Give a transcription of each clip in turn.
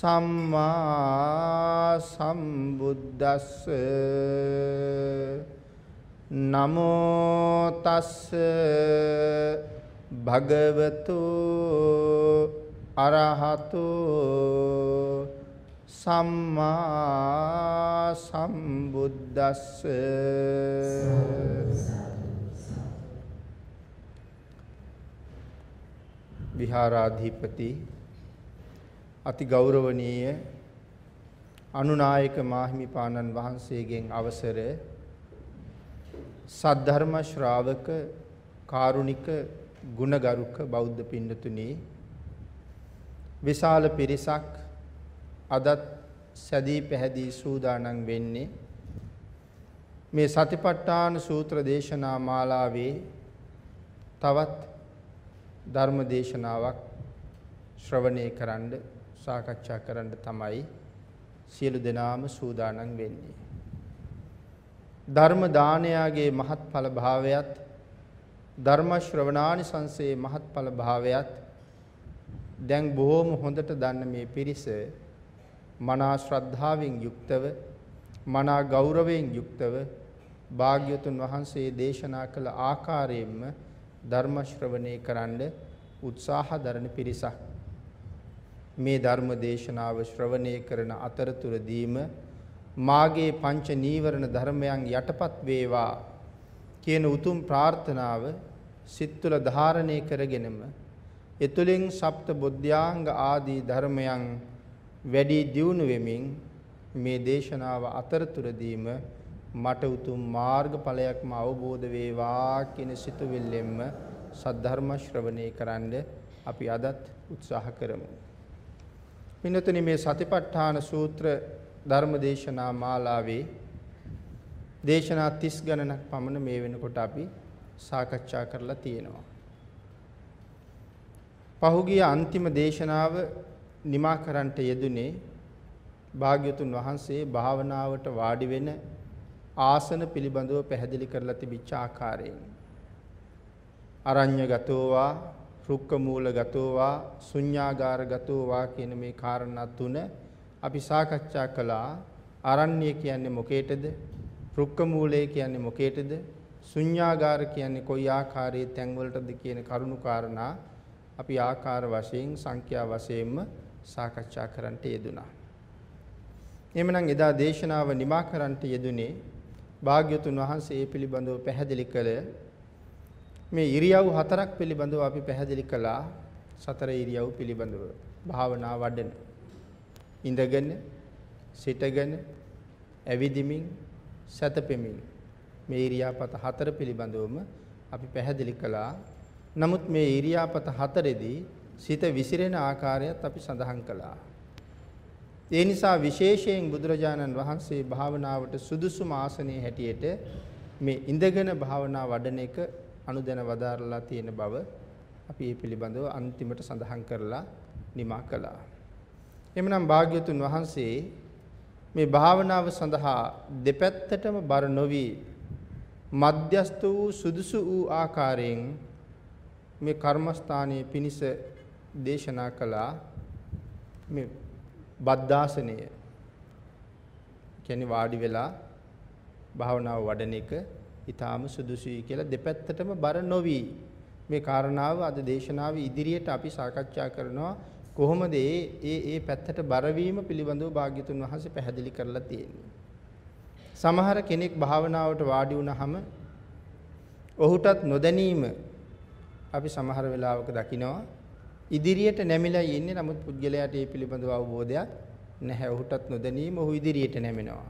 සම්මා සම්බුද්දස්ස නමෝ තස්ස භගවතු අරහතු සම්මා සම්බුද්දස්ස විහාරාධිපති අති ගෞරවනීය අනුනායක මාහිමිපාණන් වහන්සේගෙන් අවසර සද්ධර්ම ශ්‍රාවක කාරුණික ගුණගරුක බෞද්ධ පින්නතුනි විශාල පිරිසක් අදත් සැදී පැහැදී සූදානම් වෙන්නේ මේ සතිපට්ඨාන සූත්‍ර දේශනා මාලාවේ තවත් ධර්ම දේශනාවක් ශ්‍රවණය කරන්න. සාකච්ඡා කරන්න තමයි සියලු දෙනාම සූදානම් වෙන්නේ. ධර්ම දානයාගේ මහත්ඵල භාවයත් ධර්ම ශ්‍රවණානිසංසයේ මහත්ඵල භාවයත් දැන් බොහොම හොඳට දන්න මේ පිරිස මනා ශ්‍රද්ධාවෙන් යුක්තව මනා ගෞරවයෙන් යුක්තව භාග්‍යතුන් වහන්සේ දේශනා කළ ආකාරයෙන්ම ධර්ම ශ්‍රවණය කරන්න උත්සාහ දරන පිරිසක් මේ ධර්ම දේශනාව ශ්‍රවණය කරන අතරතුරදීම මාගේ පංච නීවරණ ධර්මයන් යටපත් වේවා කියන උතුම් ප්‍රාර්ථනාව සිත් තුළ ධාරණය කරගෙනම එතුලින් සප්ත බුද්ධාංග ආදී ධර්මයන් වැඩි දියුණු වෙමින් මේ දේශනාව අතරතුරදීම මට උතුම් මාර්ගඵලයක්ම අවබෝධ වේවා කියන සිතුවිල්ලෙන්ම සද්ධර්ම ශ්‍රවණය කරන්න අපි අදත් උත්සාහ කරමු. පින්නතුනි මේ සතිපට්ඨාන සූත්‍ර ධර්ම දේශනා මාලාවේ දේශනා 30 ගණනක් පමණ මේ වෙනකොට අපි සාකච්ඡා කරලා තියෙනවා. පහුගිය අන්තිම දේශනාව නිමා කරන්නට යෙදුනේ භාග්‍යතුන් වහන්සේ භාවනාවට වාඩි වෙන ආසන පිළිබඳව පැහැදිලි කරලා තිබිච්ච ආකාරයෙන් අරඤ්‍යගතෝවා රුක්ක මූලගතෝවා ශුඤ්ඤාගාරගතෝවා කියන මේ කාරණා තුන අපි සාකච්ඡා කළා. අරණ්‍ය කියන්නේ මොකේටද? රුක්ක මූලය කියන්නේ මොකේටද? ශුඤ්ඤාගාර කියන්නේ කොයි ආකාරයේ තැන් වලටද කියන කරුණු කාරණා අපි ආකාර වශයෙන් සංඛ්‍යා වශයෙන්ම සාකච්ඡා කරන්නට යෙදුනා. එhmenan එදා දේශනාව නිමා කරන්නට යෙදුනේ භාග්‍යතුන් වහන්සේ ඒ පිළිබඳව පැහැදිලි කළ මේ ඉරියව් හතරක් පිළිබඳව අපි පැහැදිලි කළා. සතර ඉරියව් පිළිබඳව. භාවනා වඩන ඉඳගෙන සිටගෙන ඇවිදිමින් සැතපෙමින්. මේ ඉරියාපත හතර පිළිබඳවම අපි පැහැදිලි කළා. නමුත් මේ ඉරියාපත හතරෙදී සිත විසිරෙන ආකාරයත් අපි සඳහන් කළා. ඒ නිසා විශේෂයෙන් බුදුරජාණන් වහන්සේ භාවනාවට සුදුසුම ආසනයේ හැටියට මේ ඉඳගෙන භාවනා වඩන එක අනුදැන වදාරලා තියෙන බව අපි මේ පිළිබඳව අන්තිමට සඳහන් කරලා නිමා කළා. එමනම් භාග්‍යතුන් වහන්සේ මේ භාවනාව සඳහා දෙපැත්තටම බර නොවි මධ්‍යස්ත වූ සුදුසු වූ ආකාරයෙන් මේ කර්මස්ථානයේ පිනිස දේශනා කළා මේ බද්දාසනය කියන්නේ වාඩි වෙලා භාවනාව වඩන එක ඊටාම සුදුසුයි කියලා දෙපැත්තටම බර නොවි මේ කාරණාව අද දේශනාවේ ඉදිරියට අපි සාකච්ඡා කරනවා කොහොමද ඒ ඒ ඒ පැත්තට බර වීම පිළිබඳව භාග්‍යතුන් වහන්සේ පැහැදිලි කරලා තියෙන්නේ. සමහර කෙනෙක් භාවනාවට වාඩි වුණාම ඔහුටත් නොදැනීම අපි සමහර වෙලාවක දකිනවා ඉදිරියට නැමිලා ඉන්නේ නමුත් පුද්ගලයාට ඒ පිළිබඳව අවබෝධයක් නැහැ. ඔහුටත් නොදැනීම ඔහු ඉදිරියට නැමෙනවා.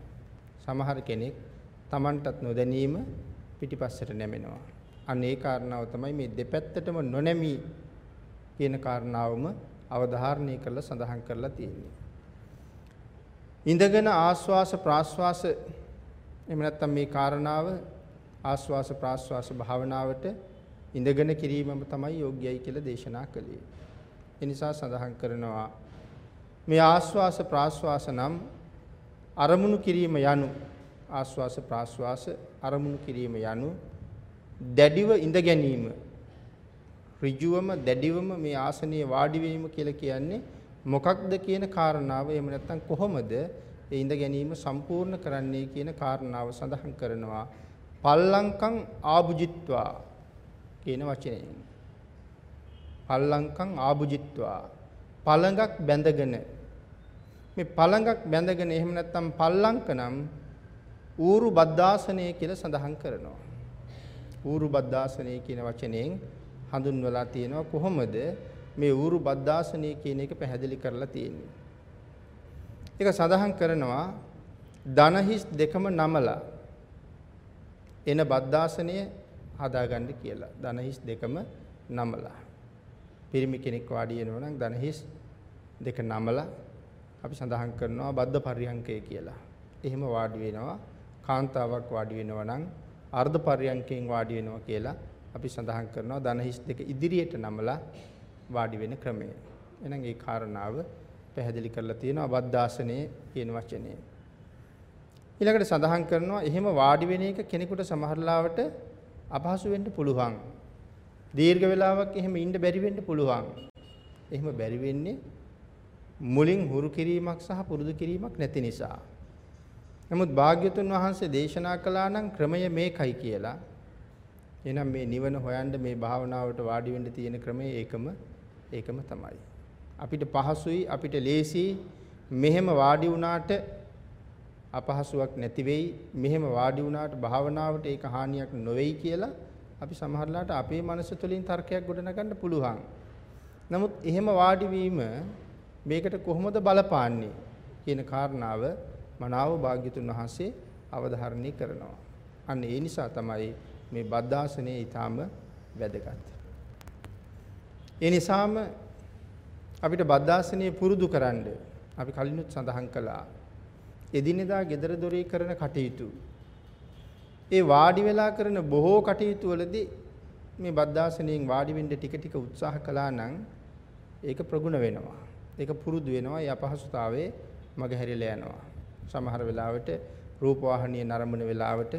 සමහර කෙනෙක් Tamanටත් නොදැනීම පිටිපස්සට නැමෙනවා. අන්න ඒ කාරණාව තමයි මේ දෙපැත්තටම නොනැමී කියන කාරණාවම අවධාරණය කරලා සඳහන් කරලා තියෙන්නේ. ඉඳගෙන ආස්වාස ප්‍රාස්වාස එහෙම නැත්නම් මේ කාරණාව ආස්වාස ප්‍රාස්වාස භාවනාවට ඉඳගෙන කිරීමම තමයි යෝග්‍යයි කියලා දේශනා කළේ. ඒ නිසා සඳහන් කරනවා මේ ආස්වාස ප්‍රාස්වාස නම් අරමුණු කිරීම යනු ආස්වාස ප්‍රාස්වාස අරමුණු කිරීම යනු දැඩිව ඉඳ ගැනීම. ඍජුවම දැඩිවම මේ ආසනයේ වාඩි වීම කියලා කියන්නේ මොකක්ද කියන කාරණාව එහෙම නැත්නම් කොහොමද ඒ ඉඳ ගැනීම සම්පූර්ණ කරන්නේ කියන කාරණාව සඳහන් කරනවා. පල්ලංකං ආභුජිත්වා කියන වචනයෙන්. පල්ලංකං ආභුජිත්වා. පළඟක් බැඳගෙන. මේ පළඟක් බැඳගෙන එහෙම නැත්නම් පල්ලංක නම් ඌරු බද්දාසනය කියලා සඳහන් කරනවා ඌරු බද්දාසනය කියන වචනයෙන් හඳුන්වලා තියෙනවා කොහොමද මේ ඌරු බද්දාසනය කියන එක පැහැදිලි කරලා තියෙන්නේ. ඒක සඳහන් කරනවා දනහිස් දෙකම නමලා එන බද්දාසනය හදාගන්න කියලා. දනහිස් දෙකම නමලා. පිරිමි කෙනෙක් වාඩි වෙනවා නම් දනහිස් දෙක නමලා අපි සඳහන් කරනවා බද්ද පරියංකය කියලා. එහෙම වාඩි වෙනවා. කාන්තාවක් වාඩි වෙනවා නම් අර්ධ පරියංකයෙන් වාඩි වෙනවා කියලා අපි සඳහන් කරනවා ධන හිස් දෙක ඉදිරියට නමලා වාඩි වෙන ක්‍රමය. එහෙනම් ඒ කාරණාව පැහැදිලි කරලා තියෙනවා අබද්ධාසනයේ කියන වචනේ. ඊළඟට සඳහන් කරනවා එහෙම වාඩි වෙන එක කෙනෙකුට සමහරලාවට අපහසු වෙන්න පුළුවන්. දීර්ඝ වේලාවක් එහෙම ඉන්න බැරි වෙන්න පුළුවන්. එහෙම බැරි වෙන්නේ මුලින් හුරු කිරීමක් සහ පුරුදු කිරීමක් නැති නිසා. නමුත් භාග්‍යතුන් වහන්සේ දේශනා කළා නම් ක්‍රමය මේකයි කියලා එහෙනම් මේ නිවන හොයන්න මේ භාවනාවට වාඩි වෙන්න තියෙන ක්‍රමය ඒකම ඒකම තමයි. අපිට පහසුයි අපිට ලේසි මෙහෙම වාඩි වුණාට අපහසුයක් නැති වෙයි මෙහෙම වාඩි වුණාට භාවනාවට ඒක හානියක් නොවේයි කියලා අපි සමහරලාට අපේ මනස තුළින් තර්කයක් ගොඩනගන්න පුළුවන්. නමුත් එහෙම වාඩි වීම මේකට කොහොමද බලපාන්නේ කියන කාරණාව මනාව භාග්‍යතුන් වහන්සේ අවධාරණය කරනවා. අන්න ඒ නිසා තමයි මේ බද්ධාසනයේ ඊටාම වැදගත්. ඒ නිසාම අපිට බද්ධාසනයේ පුරුදු කරන්න අපි කලිනුත් සඳහන් කළා. එදිනෙදා gedara dore කරන කටයුතු. ඒ වාඩි වෙලා කරන බොහෝ කටයුතු වලදී මේ බද්ධාසනයෙන් වාඩි වෙන්න ටික ටික උත්සාහ කළා නම් ඒක ප්‍රගුණ වෙනවා. ඒක පුරුදු වෙනවා. ඒ අපහසුතාවයේ මගහැරිලා යනවා. සමහර වෙලාවට රූප වාහනීය නරඹන වෙලාවට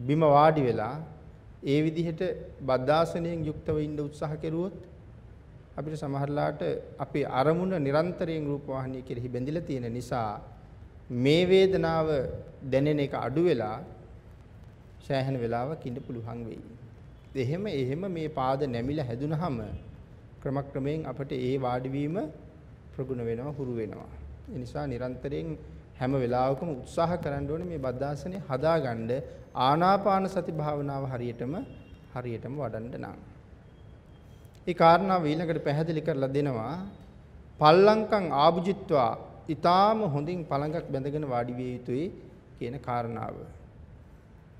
බිම වාඩි වෙලා ඒ විදිහට බද්ධාසනයෙන් යුක්තව ඉන්න උත්සාහ කෙරුවොත් අපිට සමහරලාට අපේ අරමුණ නිරන්තරයෙන් රූප වාහිනිය කෙරෙහි බැඳිලා තියෙන නිසා මේ වේදනාව දැනෙන එක අඩු වෙලා සෑහෙන වෙලාවක් ඉන්න පුළුවන් වෙයි. එහෙම එහෙම මේ පාද නැමිලා හැදුනහම ක්‍රමක්‍රමයෙන් අපිට ඒ වාඩි වීම ප්‍රගුණ වෙනවා හුරු වෙනවා. ඒ නිසා නිරන්තරයෙන් හැම වෙලාවකම උත්සාහ කරන්න ඕනේ මේ බද්ධාසනය හදාගන්න ආනාපාන සති භාවනාව හරියටම හරියටම වඩන්න නම්. ඒ කාරණාව ඊළඟට පැහැදිලි කරලා දෙනවා පල්ලංකම් ආභුජිත්වා ඊටාම හොඳින් පළඟක් බැඳගෙන වාඩි විය යුතුයි කියන කාරණාව.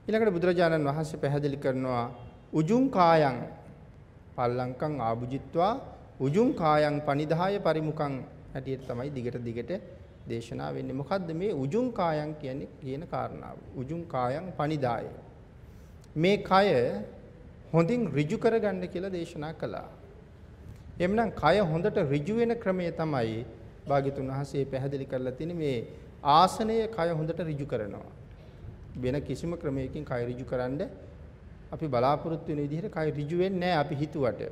ඊළඟට බුදුරජාණන් වහන්සේ පැහැදිලි කරනවා උජුං කායං පල්ලංකම් ආභුජිත්වා උජුං කායං පනිදාය පරිමුඛං හැටියට තමයි දිගට දිගට දේශනා වෙන්නේ. මොකද්ද මේ උජුං කායං කියන්නේ කියන කාරණාව. උජුං කායං පනිදාය. මේ කය හොඳින් ඍජු කරගන්න කියලා දේශනා කළා. එhmenan කය හොඳට ඍජු වෙන ක්‍රමය තමයි භාග්‍යතුන් වහන්සේ පැහැදිලි කරලා තියෙන මේ ආසනය කය හොඳට ඍජු කරනවා. වෙන කිසිම ක්‍රමයකින් කය ඍජු කරන්න අපි බලාපොරොත්තු වෙන විදිහට කය ඍජු වෙන්නේ නැහැ අපි හිතුවට.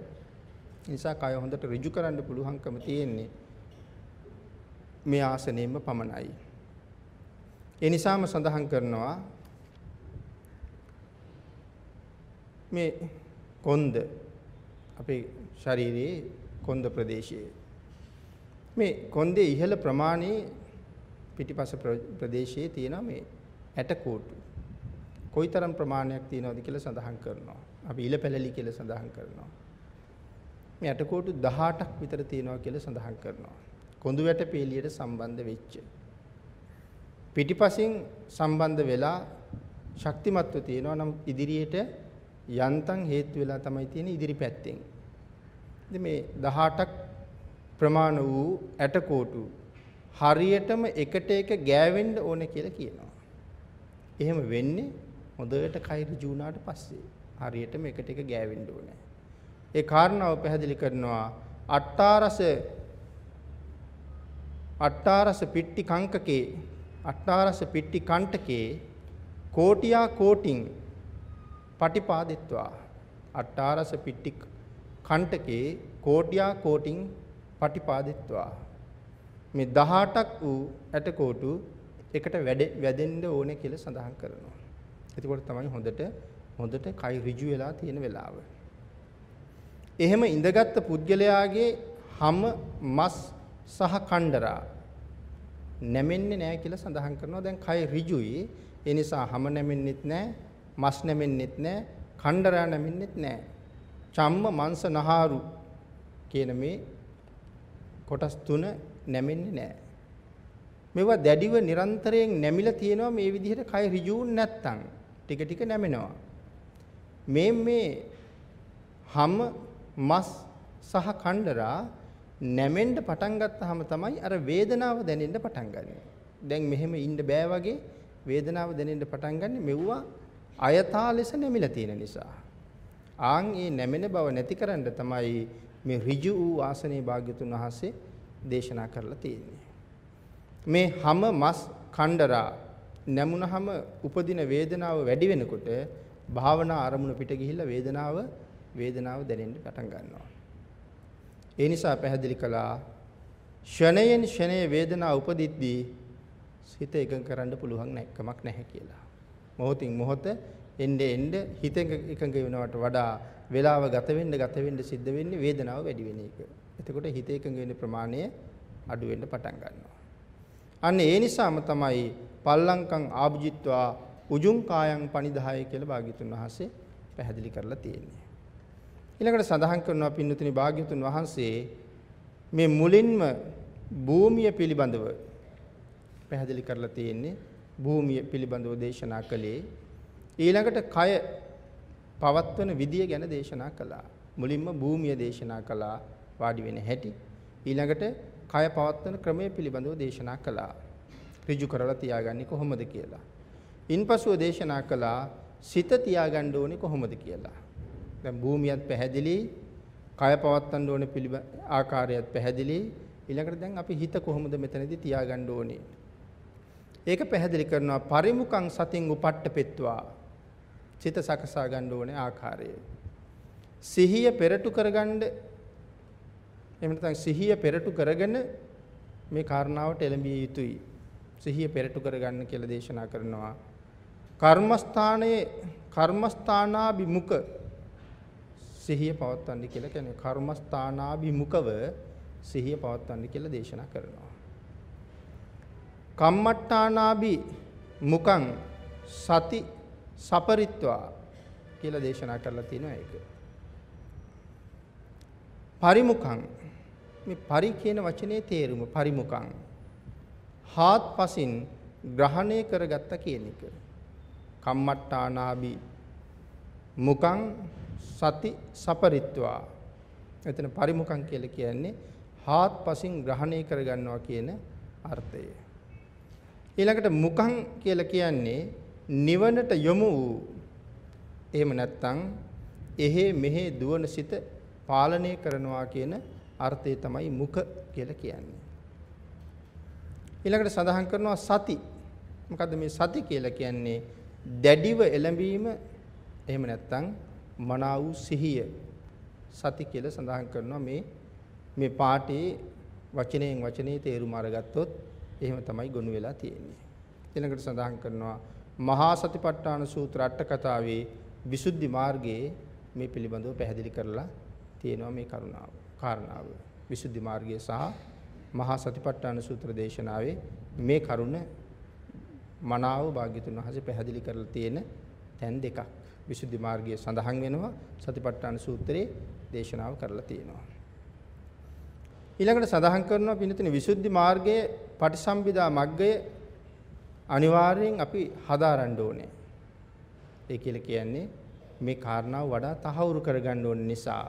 නිසා කය හොඳට ඍජු කරන්න පුළුවන්කම තියෙන්නේ මේ ආසනයෙම පමණයි. ඒ නිසාම සඳහන් කරනවා මේ කොන්ද අපේ ශරීරයේ කොන්ද ප්‍රදේශයේ මේ කොන්දේ ඉහළ ප්‍රමාණයේ පිටිපස ප්‍රදේශයේ තියෙන මේ ඇටකෝටු කොයිතරම් ප්‍රමාණයක් තියෙනවද කියලා සඳහන් කරනවා. අපි ඉල පැලලි කියලා සඳහන් කරනවා. මේ ඇටකෝටු 18ක් විතර තියෙනවා කියලා සඳහන් කරනවා. කොඳු වැට පේලියට සම්බන්ධ වෙච්ච. පිටිපසින් සම්බන්ධ වෙලා ශක්තිමත්ව තියෙනවා නම් ඉදිරියට යන්තම් හේතු වෙලා තමයි තියෙන්නේ ඉදිරි පැත්තෙන්. ඉතින් මේ 18ක් ප්‍රමාණ වූ ඇටකෝටු හරියටම එකට එක ගෑවෙන්න ඕන කියලා කියනවා. එහෙම වෙන්නේ හොඳට කය ඍජු වුණාට පස්සේ. හරියටම එකට එක ගෑවෙන්න ඕනේ. ඒ කාරණාව පැහැදිලි කරනවා අට්ටාරස අට්ටාරස පිට්ටි කංකකේ අට්ටාරස පිට්ටි කණ්ඨකේ කෝටියා කෝටින් පටිපාදිත්වා අට්ටාරස පිට්ටි කණ්ඨකේ කෝටියා කෝටින් පටිපාදිත්වා මේ 18ක් වූ ඇටකොටු එකට වැදෙන්න ඕනේ කියලා සඳහන් කරනවා. එතකොට තමයි හොඳට හොඳට කයි ඍජු වෙලා තියෙන වෙලාව. එහෙම ඉඳගත් පුද්ගලයාගේ හැම මස් සහ කණ්ඩරා නැමෙන්නේ නැහැ කියලා සඳහන් කරනවා. දැන් කය ඍජුයි. ඒ නිසා හැම නැමෙන්නෙත් නැහැ, මස් නැමෙන්නෙත් නැහැ, කණ්ඩරා නැමෙන්නෙත් නැහැ. චම්ම මංශ නහාරු කියන මේ කොටස් තුන නැමෙන්නේ නැහැ. මේවා දැඩිව නිරන්තරයෙන් නැමිලා තියෙනවා මේ විදිහට කය ඍජුුන් නැත්තම් ටික ටික නැමෙනවා. මේ මේ හැම මස් සහ කණ්ඩරා නැමෙන්න පටන් ගත්තාම තමයි අර වේදනාව දැනෙන්න පටන් ගන්නේ. දැන් මෙහෙම ඉන්න බෑ වගේ වේදනාව දැනෙන්න පටන් ගන්නේ මෙව්වා අයථා ලෙස නැමිලා තියෙන නිසා. ආන් ඒ නැමෙන බව නැති කරන්න තමයි මේ ඍජු වූ ආසනේ භාග්‍යතුන් වහන්සේ දේශනා කරලා තියෙන්නේ. මේ හැම මස් කණ්ඩරා නැමුණහම උපදින වේදනාව වැඩි වෙනකොට භාවනා අරමුණ පිට ගිහිල්ලා වේදනාව වේදනාව දැනෙන්න පටන් ගන්නවා. ඒ නිසා පැහැදිලි කළා ෂණයෙන් ෂණයේ වේදනාව උපදිද්දී හිත එකඟ කරන්න පුළුවන් නැක්කමක් නැහැ කියලා. මොහොතින් මොහොත එnde එnde හිත එකඟ වෙනවට වඩා වේලාව ගත වෙන්න ගත වෙන්න සිද්ධ වෙන්නේ වේදනාව වැඩි වෙන එක. එතකොට හිත එකඟ වෙන ප්‍රමාණය අඩු වෙන්න පටන් ගන්නවා. අන්න ඒ නිසාම තමයි පල්ලංකං ආභුජිත්වා උජුං කායං පනිදාය කියලා භාග්‍යතුන් වහන්සේ පැහැදිලි කරලා තියෙන්නේ. ඊළඟට සඳහන් කරනවා පින්නතුනි භාග්‍යතුන් වහන්සේ මේ මුලින්ම භූමිය පිළිබඳව පැහැදිලි කරලා තියෙන්නේ භූමිය පිළිබඳව දේශනා කළේ ඊළඟට කය පවත්වන විදිය ගැන දේශනා කළා. මුලින්ම භූමිය දේශනා කළා වාඩි වෙන හැටි. ඊළඟට කය පවත්වන ක්‍රමය පිළිබඳව දේශනා කළා. ඍජු කරලා තියාගන්නේ කොහොමද කියලා. ඉන්පසුව දේශනා කළා සිත තියාගන්න ඕනේ කොහොමද කියලා. දැන් භූමියත් පැහැදිලි, කය පවත්වන්න ඕනේ පිළිබ ආකාරයත් පැහැදිලි. ඊළඟට දැන් අපි හිත කොහොමද මෙතනදී තියාගන්න ඕනේ? ඒක පැහැදිලි කරනවා පරිමුඛං සතින් උපට්ඨපෙත්වා. සිත සකසා ගන්න ඕනේ ආකාරය. සිහිය පෙරටු කරගන්න එහෙම නැත්නම් සිහිය පෙරටු කරගෙන මේ කාරණාවට එළඹිය යුතුයි. සිහිය පෙරටු කරගන්න කියලා දේශනා කරනවා. කර්මස්ථානයේ කර්මස්ථානාභිමුඛ සිහිය පවත්වන්න කියලා කියන්නේ කර්මස්ථානාභිමුඛව සිහිය පවත්වන්න කියලා දේශනා කරනවා. කම්මට්ටානාභි මුකං සති සපරිත්වා කියලා දේශනා කරලා තියෙනවා ඒක. පරිමුඛං මේ පරි කියන වචනේ තේරුම පරිමුඛං හාත්පසින් ග්‍රහණය කරගත්ත කියන එක. කම්මට්ටානාභි මුකං සති සපරිත්වා. එතන පරිමුඛං කියලා කියන්නේ හාත්පසින් ග්‍රහණය කරගන්නවා කියන අර්ථය. ඊළඟට මුඛං කියලා කියන්නේ නිවනට යොමු වූ එහෙම නැත්නම් එහෙ මෙහෙ දුවන සිත පාලනය කරනවා කියන අර්ථය තමයි මුඛ කියලා කියන්නේ. ඊළඟට සඳහන් කරනවා සති. මොකද්ද මේ සති කියලා කියන්නේ? දැඩිව එළඹීම එහෙම නැත්නම් මනා වූ සිහිය. සති කියලා සඳහන් කරනවා මේ මේ පාඨයේ වචනයෙන් වචනේ තේරුම අරගත්තොත් එහෙම තමයි ගොනු වෙලා තියෙන්නේ. ඊළඟට සඳහන් කරනවා මහා සතිපට්ඨාන සූත්‍ර අට කතාවේ විසුද්ධි මාර්ගයේ මේ පිළිබඳව පැහැදිලි කරලා තියෙනවා මේ කරුණාව. කාරණාව. විසුද්ධි මාර්ගය සහ මහා සතිපට්ඨාන සූත්‍ර දේශනාවේ මේ කරුණ මනාව භාග්‍යතුන් වහන්සේ පැහැදිලි කරලා තියෙන තැන් දෙකක්. විසුද්ධි මාර්ගයේ සඳහන් වෙනවා සතිපට්ඨාන සූත්‍රයේ දේශනාව කරලා තියෙනවා. ඊළඟට සඳහන් කරනවා පින්නතුනි විසුද්ධි මාර්ගයේ පටිසම්භිදා මග්ගය අනිවාර්යෙන් අපි හදාරන්න ඕනේ. ඒ කියලා කියන්නේ මේ කාරණාව වඩා තහවුරු කරගන්න ඕන නිසා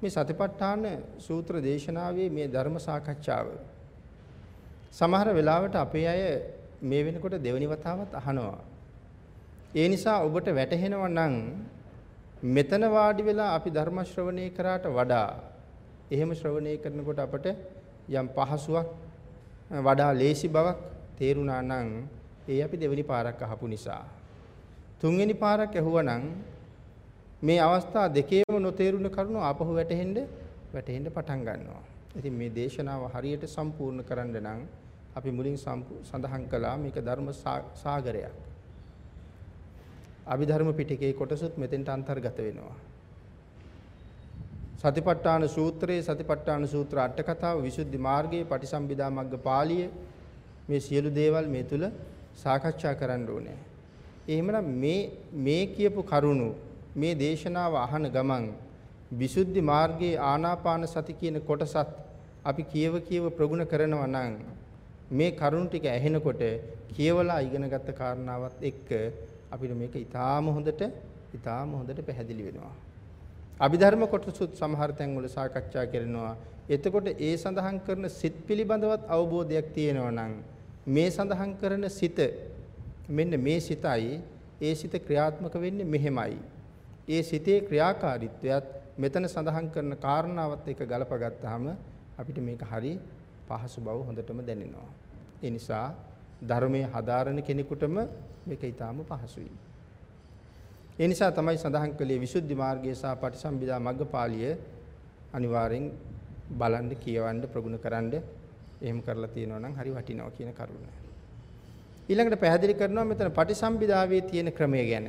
මේ සතිපට්ඨාන සූත්‍ර දේශනාවේ මේ ධර්ම සාකච්ඡාව සමහර වෙලාවට අපේ අය මේ වෙනකොට දෙවනි වතාවත් අහනවා. ඒ නිසා ඔබට වැටහෙනවා නම් මෙතන වාඩි වෙලා අපි ධර්ම ශ්‍රවණය කරාට වඩා එහෙම ශ්‍රවණය කරනකොට අපට යම් පහසුවක් වඩා ලේසි බවක් තේරුණා නම් ඒ අපි දෙවෙනි පාරක් අහපු නිසා. තුන්වෙනි පාරක් ඇහුවනම් මේ අවස්ථා දෙකේම නොතේරුණ කරුණු ආපහු වැටෙන්න වැටෙන්න පටන් ගන්නවා. ඉතින් මේ දේශනාව හරියට සම්පූර්ණ කරන්න නම් අපි මුලින් සඳහන් කළා මේක ධර්ම සාගරයක්. අභිධර්ම පිටකේ කොටසුත් මෙතෙන්ට අන්තර්ගත වෙනවා. සතිපට්ඨාන සූත්‍රයේ සතිපට්ඨාන සූත්‍ර අට කතාව විසුද්ධි මාර්ගයේ පටිසම්භිදා මග්ග පාළිය මේ සියලු දේවල් මේ තුල සාකච්ඡා කරන්න ඕනේ. එහෙමනම් මේ මේ කියපු කරුණු මේ දේශනාව අහන ගමන් විසුද්ධි මාර්ගයේ ආනාපාන සති කියන කොටසත් අපි කියව කියව ප්‍රගුණ කරනවා නම් මේ කරුණු ටික ඇහෙනකොට කියවලා ඉගෙනගත්ත කාරණාවත් එක්ක අපිට මේක ඊටාම හොඳට ඊටාම හොඳට පැහැදිලි වෙනවා. අභිධර්ම කොටසුත් සමහර තැන්වල සාකච්ඡා කරනවා. එතකොට ඒ සඳහන් කරන සිත් පිළිබඳවත් අවබෝධයක් තියෙනවා නම් මේ සඳහන් කරන සිත මෙන්න මේ සිතයි ඒ සිත ක්‍රියාත්මක වෙන්නේ මෙහෙමයි. ඒ සිතේ ක්‍රියාකාරීත්වයත් මෙතන සඳහන් කරන කාරණාවත් එක්ක ගලපගත්තාම අපිට මේක හරි පහසු බව හොඳටම දැනෙනවා. ඒ නිසා ධර්මයේ හදාරන කෙනෙකුටම මේක ඊටාම පහසුයි. ඒ නිසා තමයි සඳහන් කළේ විසුද්ධි මාර්ගය සහ පටිසම්භිදා මග්ගපාළිය අනිවාර්යෙන් බලන්න කියවන්න ප්‍රගුණ කරන්න එහෙම කරලා තියෙනවා නම් හරි වටිනවා කියන කරුණ. ඊළඟට පැහැදිලි කරනවා මෙතන පටිසම්භිදාවේ තියෙන ක්‍රමය ගැන.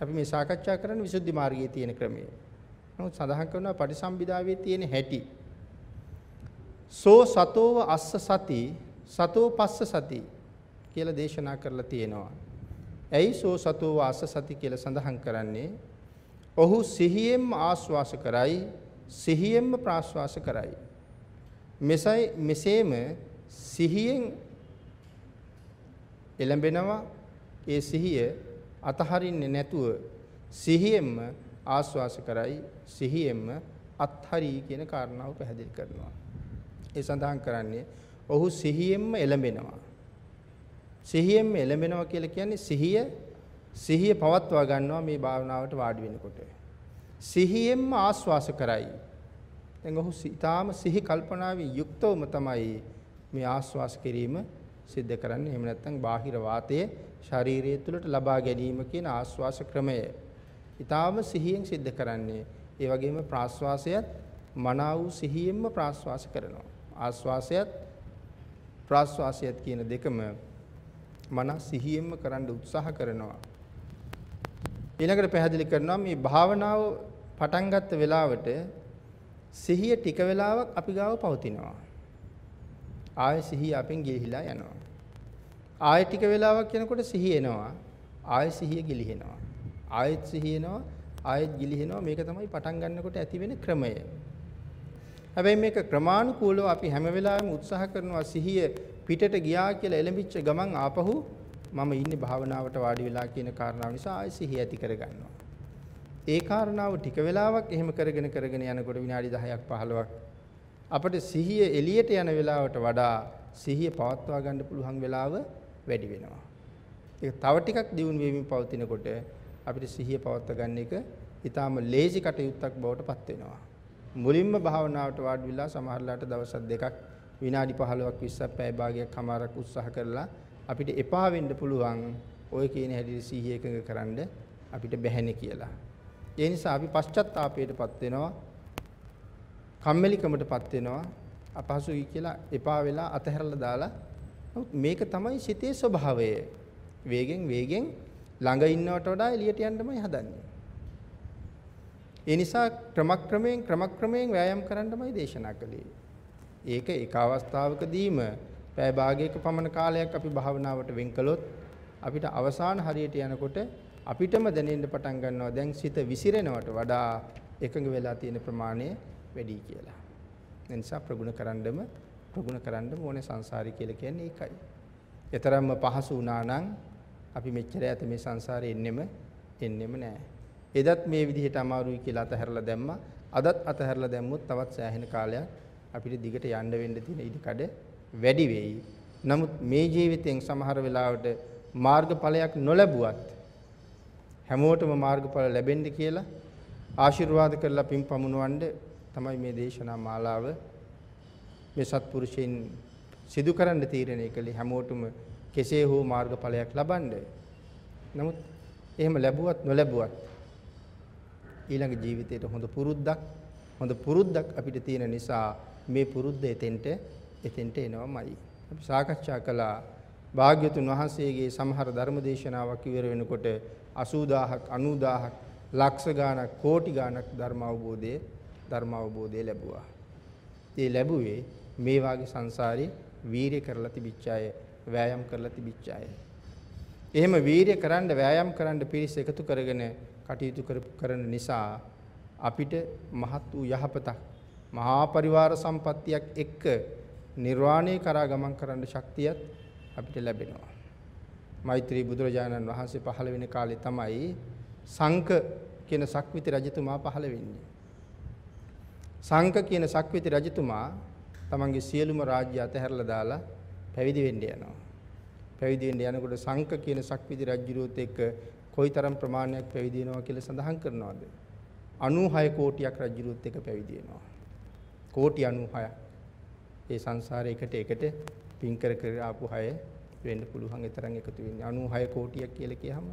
අපි මේ සාකච්ඡා කරන්නේ විසුද්ධි මාර්ගයේ තියෙන ක්‍රමය. නමුත් සඳහන් කරනවා පටිසම්භිදාවේ තියෙන හැටි. සෝ සතෝව අස්ස සති සතෝ පස්ස සති කියලා දේශනා කරලා තියෙනවා. ඇයි සෝ සතෝව අස්ස සති කියලා සඳහන් කරන්නේ? ඔහු සිහියෙන්ම ආස්වාස කරයි සිහියෙන්ම ප්‍රාස්වාස කරයි. මෙසයි මෙසේම සිහියෙන් එළඹෙනවා ඒ සිහිය අතහරින්නේ නැතුව සිහියෙන්ම ආස්වාස කරයි සිහියෙන්ම අත්හරි කියන කාරණාව පැහැදිලි කරනවා. ඒ සඳහන් කරන්නේ ඔහු සිහියෙන්ම එළඹෙනවා. සිහියෙන්ම එළඹෙනවා කියලා කියන්නේ සිහිය සිහිය පවත්වා ගන්නවා මේ භාවනාවට වාඩි වෙනකොට. සිහියෙන්ම ආස්වාස කරයි. දැන් ඔහු ඊටාම සිහි කල්පනාවෙන් යුක්තවම තමයි මේ ආස්වාස කිරීම සිද්ධ කරන්නේ. එහෙම නැත්නම් බාහිර වාතයේ ශාරීරිය තුළට ලබා ගැනීම කියන ආස්වාස ක්‍රමය. ඊටාම සිහියෙන් සිද්ධ කරන්නේ. ඒ වගේම ප්‍රාස්වාසයත් මනා වූ සිහියෙන්ම ප්‍රාස්වාස කරනවා. ආස්වාසයත් ප්‍රාස්වාසයත් කියන දෙකම මන සිහියෙන්ම කරන්න උත්සාහ කරනවා. ඊළඟට පැහැදිලි කරනවා මේ භාවනාව පටන් ගත්ත වෙලාවට සිහිය ටික වෙලාවක් අපි ගාව පවතිනවා. ආය සිහිය අපෙන් ගිලිහිලා යනවා. ආය ටික වෙලාවක් යනකොට සිහිය එනවා. ආය සිහිය ගිලිහෙනවා. ආයෙත් සිහිය එනවා. ආයෙත් ගිලිහෙනවා. මේක තමයි පටන් ගන්නකොට ඇති වෙන ක්‍රමය. හැබැයි මේක ක්‍රමානුකූලව අපි හැම වෙලාවෙම උත්සාහ කරනවා සිහිය පිටට ගියා කියලා එළඹිච්ච ගමන් ආපහු මම ඉන්නේ භාවනාවට වාඩි වෙලා කියන කාරණාව නිසා ආයෙ සිහිය ඇති කරගන්නවා. ඒ කාරණාව ටික වෙලාවක් එහෙම කරගෙන කරගෙන යනකොට විනාඩි 10ක් 15ක් අපිට සිහිය එළියට යන වෙලාවට වඩා සිහිය පවත්වා ගන්න පුළුවන් වෙලාව වැඩි වෙනවා. ඒක තව ටිකක් දියුණු වෙමින් පවතිනකොට අපිට සිහිය පවත්වා ගන්න එක ඊටාම ලේසි කටයුත්තක් බවට පත් වෙනවා. මුලින්ම භාවනාවට වාඩි වෙලා සමහරලාට දවස් දෙකක් විනාඩි 15ක් 20ක් පැය භාගයක් කමාරක් උත්සාහ කරලා අපිට එපා වෙන්න පුළුවන් ඔය කියන හැටියට සිහිය එකඟ කරන්න අපිට බැහැනේ කියලා. ඒ නිසා අපි පශ්චත්තාපයටපත් වෙනවා. කම්මැලිකමටපත් වෙනවා. අපහසුයි කියලා එපා වෙලා අතහැරලා දාලා නමුත් මේක තමයි සිතේ ස්වභාවය. වේගෙන් වේගෙන් ළඟ ඉන්නවට වඩා එළියට යන්නමයි හදන්නේ. ඒ නිසා ක්‍රමක්‍රමයෙන් ක්‍රමක්‍රමයෙන් ව්‍යායාම් කරන්නමයි දේශනා කළේ. ඒක එක අවස්ථාවකදීම පැය භාගයක පමණ කාලයක් අපි භාවනාවට වෙන් කළොත් අපිට අවසාන හරියට යනකොට අපිටම දැනෙන්න පටන් ගන්නවා දැන් සිත විසිරෙනවට වඩා එකඟ වෙලා තියෙන ප්‍රමාණය වැඩි කියලා. ඒ නිසා ප්‍රගුණ කරන්නම ප්‍රගුණ කරන්නම ඕනේ සංසාරي කියලා කියන්නේ ඒකයි. ඊතරම්ම පහසු වුණා නම් අපි මෙච්චර ඈත මේ සංසාරේ එන්නෙම එන්නෙම නෑ. එදත් මේ විදිහට අමාරුයි කියලා අතහැරලා දැම්මා. අදත් අතහැරලා දැම්මොත් තවත් සෑහෙන කාලයක් අපිට දිගට යන්න වෙන්න තියෙන ඉඩකඩ වැඩි වෙයි. නමුත් මේ ජීවිතෙන් සමහර වෙලාවට මාර්ගඵලයක් නොලැබුවත් හැමෝටම මාර්ගඵල ලැබෙන්න කියලා ආශිර්වාද කරලා පින් පමුණවන්න තමයි මේ දේශනා මාලාව මේ සත්පුරුෂයන් සිදු කරන්න තීරණය කළේ හැමෝටම කෙසේ හෝ මාර්ගඵලයක් ලබන්න. නමුත් එහෙම ලැබුවත් නොලැබුවත් ඊළඟ ජීවිතේට හොඳ පුරුද්දක් හොඳ පුරුද්දක් අපිට තියෙන නිසා මේ පුරුද්ද එතෙන්ට එතෙන්ට එනවමයි. අපි සාකච්ඡා කළා භාග්‍යතුන් වහන්සේගේ සමහර ධර්ම දේශනාවක් ඉවර වෙනකොට 80000ක් 90000ක් ලක්ෂ ගාණක් කෝටි ගාණක් ධර්ම අවබෝධයේ ධර්ම අවබෝධය ලැබුවා. ඒ ලැබුවේ මේ වාගේ සංසාරේ වීරිය කරලා තිබිච්ච අය, වෑයම් කරලා තිබිච්ච අය. එහෙම වීරිය කරන්න වෑයම් කරන්න පිරිස එකතු කරගෙන කටයුතු කරන නිසා අපිට මහත් වූ යහපතක් මහා පරිවාර සම්පත්තියක් එක්ක නිර්වාණය කරා ගමන් කරන්න ශක්තියත් අපිට ලැබෙනවා. මෛත්‍රී බුදුරජාණන් වහන්සේ පහළ වෙන කාලේ තමයි සංක කියන සක්විති රජතුමා පහළ වෙන්නේ. සංක කියන සක්විති රජතුමා තමන්ගේ සියලුම රාජ්‍ය අතහැරලා දාලා පැවිදි වෙන්න යනවා. පැවිදි වෙන්න යනකොට සංක කියන සක්විති රජුරුවත් එක්ක කොයිතරම් ප්‍රමාණයක් පැවිදි වෙනවා කියලා සඳහන් කරනවාද? 96 කෝටියක් රජුරුවත් එක්ක පැවිදි වෙනවා. කෝටි 96ක්. ඒ සංසාරේ එකට එකට පින් කර කර ආපු අය වෙන්න පුළුවන් ඒ තරම් එකතු වෙන්නේ 96 කෝටියක් කියලා කියහම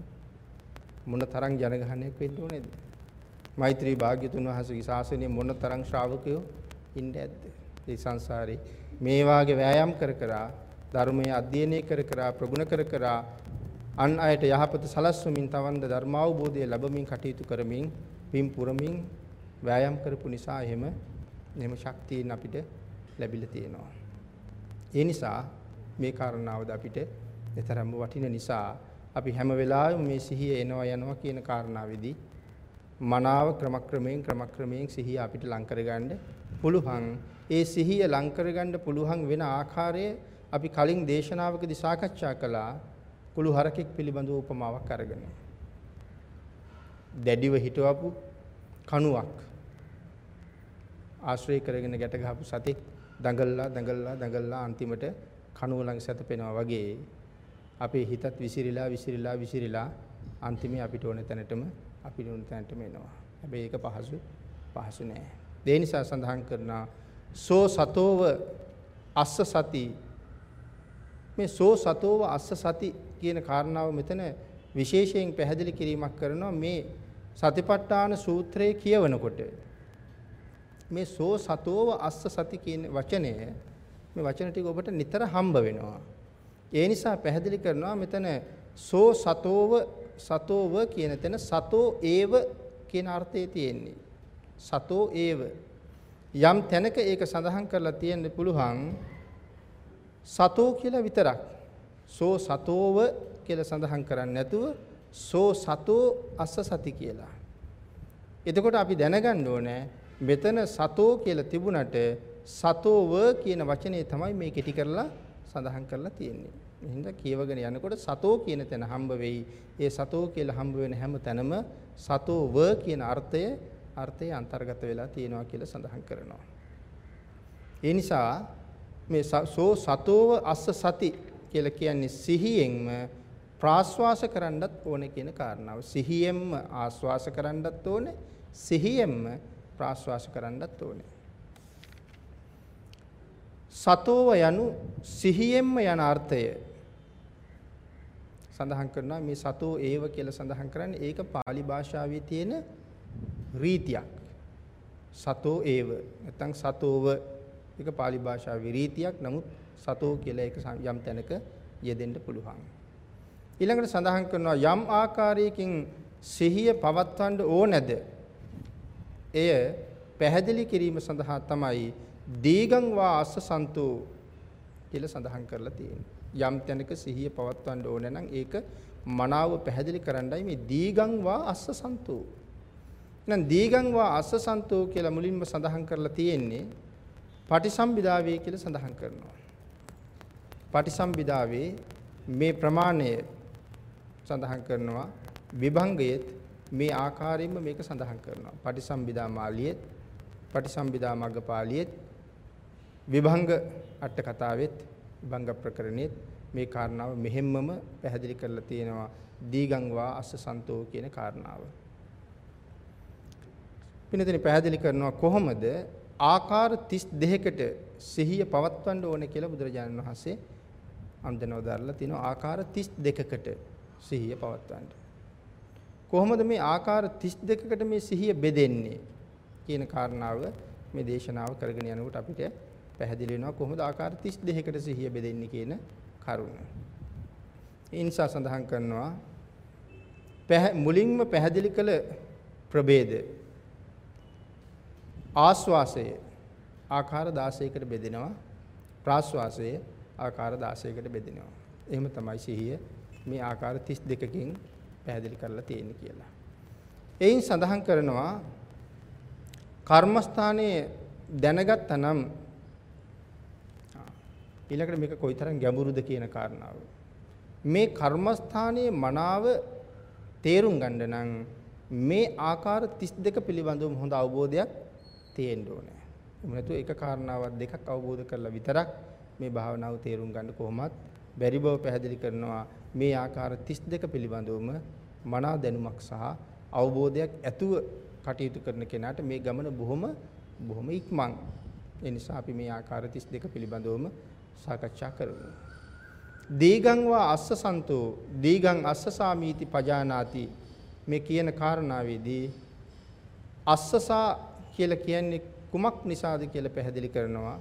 මොන තරම් ජනගහනයක් වෙන්න ඕනේද? මෛත්‍රී භාග්‍යතුන් වහන්සේගේ ශාසනයේ මොන තරම් ශ්‍රාවකයෝ ඉන්න ඇද්ද? මේ සංසාරේ මේ වාගේ වෑයම් කර කර ධර්මයේ අධ්‍යයනය කර කර ප්‍රගුණ කර කර අන් අයට යහපත සලස්වමින් තවන්ද ධර්මාවබෝධය ලැබමින් කටයුතු කරමින් පින් පුරමින් වෑයම් කරපු නිසා එහෙම එහෙම ශක්තියින් අපිට ලැබිලා තියෙනවා. ඒ නිසා මේ කාරණාවද අපිට එතරම්ම වටින නිසා අපි හැම වෙලාවෙම මේ සිහිය එනවා යනවා කියන කාරණාවේදී මනාව ක්‍රමක්‍රමයෙන් ක්‍රමක්‍රමයෙන් සිහිය අපිට ලං කරගන්න පුළුවන්. ඒ සිහිය ලං කරගන්න පුළුවන් වෙන ආකාරය අපි කලින් දේශනාවකදී සාකච්ඡා කළා කුළු හරකෙක් පිළිබඳව උපමාවක් අරගෙන. දැඩිව හිටවපු කණුවක් ආශ්‍රය කරගෙන ගැට ගහපු සතෙක් දඟල්ලා දඟල්ලා දඟල්ලා අන්තිමට කණුව ළඟ සැතපෙනවා වගේ අපේ හිතත් විසිරිලා විසිරිලා විසිරිලා අන්තිමේ අපිට ඕන තැනටම අපිට ඕන තැනටම එනවා. හැබැයි ඒක පහසු පහසු නෑ. ඒ නිසා සඳහන් කරනවා සෝ සතෝව අස්ස සති මේ සෝ සතෝව අස්ස සති කියන කාරණාව මෙතන විශේෂයෙන් පැහැදිලි කිරීමක් කරනවා මේ සතිපට්ඨාන සූත්‍රයේ කියවනකොට මේ සෝ සතෝව අස්ස සති කියන වචනය මේ වචන ටික ඔබට නිතර හම්බ වෙනවා. ඒ නිසා පැහැදිලි කරනවා මෙතන සෝ සතෝව සතෝව කියන තැන සතෝ ඒව කියන අර්ථය තියෙන්නේ. සතෝ ඒව යම් තැනක ඒක සඳහන් කරලා තියෙන්න පුළුවන් සතෝ කියලා විතරක්. සෝ සතෝව කියලා සඳහන් කරන්නේ නැතුව සෝ සතෝ අස්ස සති කියලා. එතකොට අපි දැනගන්න ඕනේ මෙතන සතෝ කියලා තිබුණට සතෝව කියන වචනේ තමයි මේ කෙටි කරලා සඳහන් කරලා තියෙන්නේ. එහෙනම් කියවගෙන යනකොට සතෝ කියන තැන හම්බ වෙයි. ඒ සතෝ කියලා හම්බ වෙන හැම තැනම සතෝ ව කියන අර්ථය අර්ථය අන්තර්ගත වෙලා තියෙනවා කියලා සඳහන් කරනවා. ඒ නිසා මේ සෝ සතෝව අස්ස සති කියලා කියන්නේ සිහියෙන්ම ප්‍රාශ්වාස කරන්නත් ඕනේ කියන කාරණාව. සිහියෙන්ම ආශ්වාස කරන්නත් ඕනේ. සිහියෙන්ම ප්‍රාශ්වාස කරන්නත් ඕනේ. සතෝව යනු සිහියෙන්ම යන අර්ථය සඳහන් කරනවා මේ සතෝ ඒව කියලා සඳහන් කරන්නේ ඒක pāli භාෂාවේ තියෙන රීතියක්. සතෝ ඒව නැත්නම් සතෝව ඒක pāli භාෂාවේ රීතියක්. නමුත් සතෝ කියලා ඒක යම් තැනක යෙදෙන්න පුළුවන්. ඊළඟට සඳහන් කරනවා යම් ආකාරයකින් සිහිය පවත්වන්න ඕනද එය පැහැදිලි කිරීම සඳහා තමයි දීගං වා අස්සසන්තෝ කියලා සඳහන් කරලා තියෙන්නේ. යම් තැනක සිහිය පවත්වන්න ඕන නම් ඒක මනාව පැහැදිලි කරන්නයි මේ දීගං වා අස්සසන්තෝ. එහෙනම් දීගං වා අස්සසන්තෝ කියලා මුලින්ම සඳහන් කරලා තියෙන්නේ පටිසම්භිදාවේ කියලා සඳහන් කරනවා. පටිසම්භිදාවේ මේ ප්‍රමාණය සඳහන් කරනවා විභංගයේත් මේ ආකාරයෙන්ම මේක සඳහන් කරනවා. පටිසම්භිදා මාළියෙත් පටිසම්භිදා මග්ගපාළියෙත් විභංග අට කතාවෙත් විභංග ප්‍රකරණෙත් මේ කාරණාව මෙහෙම්මම පැහැදිලි කරලා තියෙනවා දීගංවා අස්ස සන්තෝ කියන කාරණාව. පින්නතෙනි පැහැදිලි කරනවා කොහොමද ආකාර 32කට සිහිය පවත්වන්න ඕනේ කියලා බුදුරජාණන් වහන්සේ අන්දනව දරලා තිනවා ආකාර 32කට සිහිය පවත්වන්න. කොහොමද මේ ආකාර 32කට මේ සිහිය බෙදෙන්නේ කියන කාරණාව මේ දේශනාව කරගෙන යනකොට අපිට පැහැදිලි වෙනවා කොහොමද ආකාර 32කට සිහිය බෙදෙන්නේ කියන කරුණ. ඒ නිසා සඳහන් කරනවා මුලින්ම පැහැදිලි කළ ප්‍රභේද ආස්වාසය ආකාර 16කට බෙදෙනවා ප්‍රාස්වාසය ආකාර 16කට බෙදෙනවා. එහෙම තමයි සිහිය මේ ආකාර 32කින් පැහැදිලි කරලා තියෙන්නේ කියලා. එයින් සඳහන් කරනවා කර්මස්ථානයේ දැනගත්තා නම් ඊළඟට මේක කොයිතරම් ගැඹුරුද කියන කාරණාව. මේ කර්මස්ථානයේ මනාව තේරුම් ගන්න නම් මේ ආකාර 32 පිළිබඳව හොඳ අවබෝධයක් තියෙන්න ඕනේ. එහෙම නැතු එක කාරණාවක් දෙකක් අවබෝධ කරලා විතරක් මේ භාවනාව තේරුම් ගන්න කොහොමත් බැරි බව පැහැදිලි කරනවා මේ ආකාර 32 පිළිබඳවම මනා දැනුමක් සහ අවබෝධයක් ඇතුව කටයුතු කරන කෙනාට මේ ගමන බොහොම බොහොම ඉක්මන්. ඒ නිසා අපි මේ ආකාර 32 පිළිබඳවම සාකච්ඡා කරමු. දීගං වා අස්සසන්තෝ දීගං අස්සසාමීති පජානාති මේ කියන කාරණාවේදී අස්සසා කියලා කියන්නේ කුමක් නිසාද කියලා පැහැදිලි කරනවා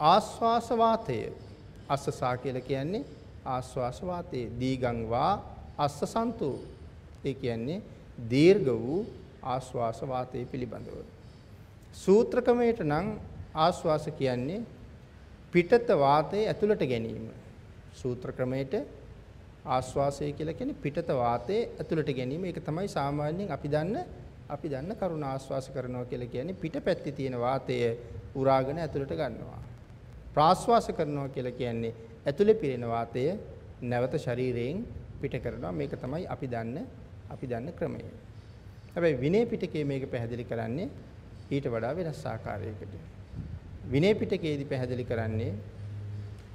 ආස්වාස වාතය අස්සසා කියලා කියන්නේ ආස්වාස වාතය දීගං වා අස්සසන්තෝ ඒ කියන්නේ දීර්ඝ වූ ආස්වාස වාතය පිළිබඳව සූත්‍ර ක්‍රමයට නම් ආස්වාස කියන්නේ පිටත වාතය ඇතුළට ගැනීම. සූත්‍ර ක්‍රමයට ආස්වාසය කියලා කියන්නේ පිටත වාතය ඇතුළට ගැනීම. ඒක තමයි සාමාන්‍යයෙන් අපි දන්න අපි දන්න කරුණ ආස්වාස කරනවා කියලා කියන්නේ පිටපැත්තේ තියෙන වාතය උරාගෙන ඇතුළට ගන්නවා. ප්‍රාස්වාස කරනවා කියලා කියන්නේ ඇතුළේ පිරෙන වාතය නැවත ශරීරයෙන් පිට කරනවා. මේක තමයි අපි දන්න අපි දන්න ක්‍රමය. හැබැයි විනය පිටකයේ මේක පැහැදිලි කරන්නේ ඊට වඩා වෙනස් ආකාරයකට. විනය පිටකයේදී පැහැදිලි කරන්නේ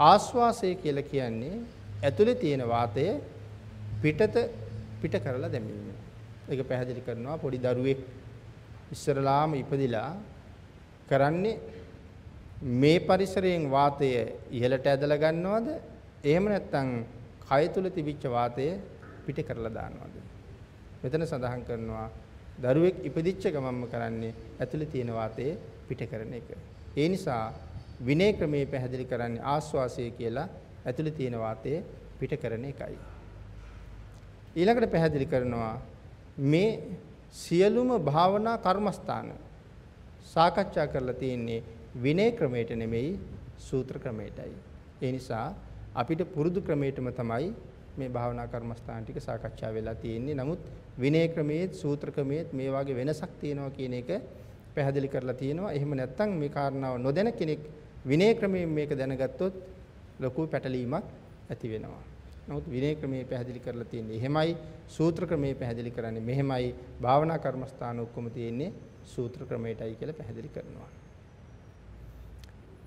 ආස්වාසය කියලා කියන්නේ ඇතුලේ තියෙන වාතය පිටත පිට කරලා දැමීම. ඒක පැහැදිලි කරනවා පොඩි දරුවෙක් ඉස්සරලාම ඉපදිලා කරන්නේ මේ පරිසරයෙන් වාතය ඉහළට ඇදලා ගන්නවද? එහෙම නැත්නම් කය තුල තිබිච්ච වාතය පිට කරලා දානවද? මෙතන සඳහන් කරනවා දරුවෙක් ඉපදිච්ච ගමන්ම කරන්නේ ඇතුලේ තියෙන වාතය පිට කරන එක. ඒ නිසා විනය ක්‍රමයේ පැහැදිලි කරන්නේ ආස්වාසය කියලා ඇතුලේ තියෙන වාතය පිට කරන එකයි. ඊළඟට පැහැදිලි කරනවා මේ සියලුම භාවනා කර්මස්ථාන සාකච්ඡා කරලා තියෙන්නේ විනය ක්‍රමයට නෙමෙයි සූත්‍ර ක්‍රමයටයි. ඒ නිසා අපිට පුරුදු ක්‍රමයටම තමයි මේ භාවනා කර්මස්ථාන ටික සාකච්ඡා වෙලා තියෙන්නේ. නමුත් විනය ක්‍රමයේත් සූත්‍ර ක්‍රමයේත් මේ වගේ වෙනසක් තියෙනවා කියන එක පැහැදිලි කරලා තියෙනවා. එහෙම නැත්නම් මේ කාරණාව නොදැන කෙනෙක් විනය ක්‍රමයෙන් මේක දැනගත්තොත් ලොකු පැටලීමක් ඇති වෙනවා. නමුත් විනය ක්‍රමයේ පැහැදිලි කරලා තියෙන්නේ එහෙමයි සූත්‍ර ක්‍රමයේ පැහැදිලි කරන්නේ මෙහෙමයි භාවනා කර්මස්ථාන ඔක්කොම තියෙන්නේ සූත්‍ර ක්‍රමයටයි කියලා පැහැදිලි කරනවා.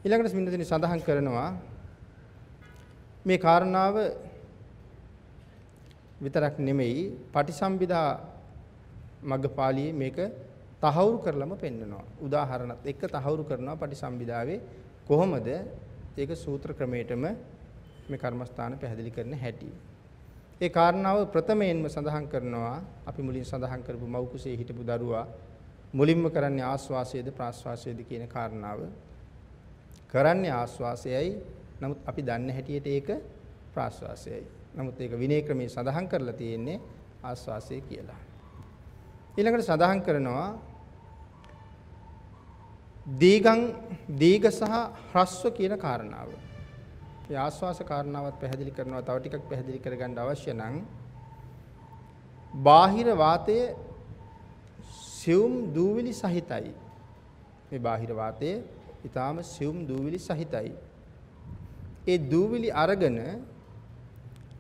ඊළඟට මින්නදින සඳහන් කරනවා මේ කාරණාව විතරක් නෙමෙයි පටිසම්භිදා මග්ගපාළියේ මේක තහවුරු කරලම පෙන්නනවා. උදාහරණත් එක්ක තහවුරු කරනවා පටිසම්භිදාවේ කොහොමද ඒක සූත්‍ර ක්‍රමයටම මේ කර්මස්ථාන පැහැදිලි කරන හැටි. ඒ කාරණාව ප්‍රථමයෙන්ම සඳහන් කරනවා අපි මුලින් සඳහන් කරපු මව් කුසේ හිටපු දරුවා මුලින්ම කරන්නේ ආස්වාසයේද ප්‍රාස්වාසයේද කියන කාරණාව. කරන්නේ ආස්වාසයයි. නමුත් අපි දන්න හැටියට ඒක ප්‍රාස්වාසයයි. නමුත් ඒක විනය ක්‍රමයේ සඳහන් කරලා තියෙන්නේ ආස්වාසය කියලා. ඊළඟට සඳහන් කරනවා දීගං දීග සහ හ්‍රස්ව කියන කාරණාව. මේ ආස්වාස කාරණාවත් පැහැදිලි කරනවා තව ටිකක් පැහැදිලි කරගන්න අවශ්‍ය නම් බාහිර වාතය සියුම් දූවිලි සහිතයි. මේ බාහිර වාතය ඊටාම සියුම් දූවිලි සහිතයි. ඒ දූවිලි අරගෙන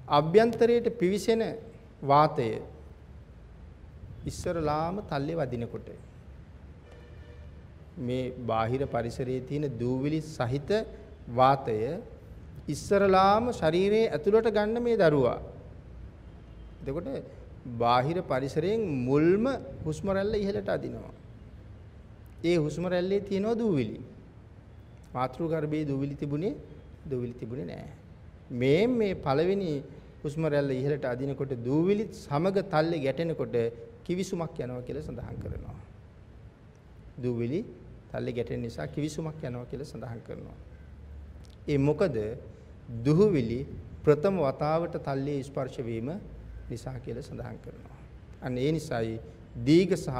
අභ්‍යන්තරයට පිවිසෙන වාතය ඉස්සරලාම තල්ලේ වදිනකොට මේ බාහිර පරිසරයේ තියෙන දූවිලි සහිත වාතය ඉස්සරලාම ශරීරයේ ඇතුළට ගන්න මේ දරුවා. එතකොට බාහිර පරිසරයෙන් මුල්ම හුස්ම රැල්ල ඉහළට අදිනවා. ඒ හුස්ම රැල්ලේ තියෙන දූවිලි. මාතෘ ගර්භයේ දූවිලි තිබුණේ දූවිලි තිබුණේ නැහැ. මේ මේ පළවෙනි හුස්ම රැල්ල ඉහළට අදිනකොට දූවිලි සමග තල්ලේ ගැටෙනකොට කිවිසුමක් යනවා කියලා සඳහන් කරනවා. දූවිලි තල්ලේ ගැටෙන නිසා කිවිසුමක් යනවා කියලා සඳහන් කරනවා. ඒ මොකද දුහුවිලි ප්‍රථම වතාවට තල්ලේ ස්පර්ශ වීම නිසා කියලා සඳහන් කරනවා. අන්න ඒ නිසායි දීඝ සහ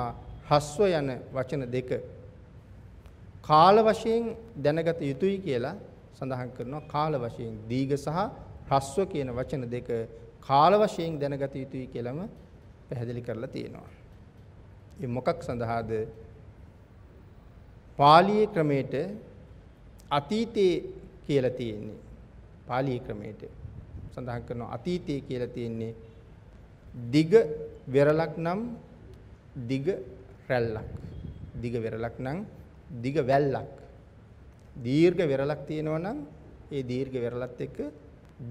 හස්ව යන වචන දෙක කාල වශයෙන් දැනගත යුතුයි කියලා සඳහන් කරනවා. කාල වශයෙන් දීඝ සහ හස්ව කියන වචන දෙක කාල වශයෙන් දැනගත යුතුයි කියලාම පැහැදිලි කරලා තියෙනවා. ඒ මොකක් සඳහාද? පාලීය ක්‍රමයට අතීතේ කියලා තියෙන්නේ. පාලී ක්‍රමයට සඳහන් කරනවා අතීතයේ කියලා තියෙන්නේ දිග වෙරළක් නම් දිග රැල්ලක්. දිග වෙරළක් නම් දිග වැල්ලක්. දීර්ඝ වෙරළක් තියෙනවා නම් ඒ දීර්ඝ වෙරළත් එක්ක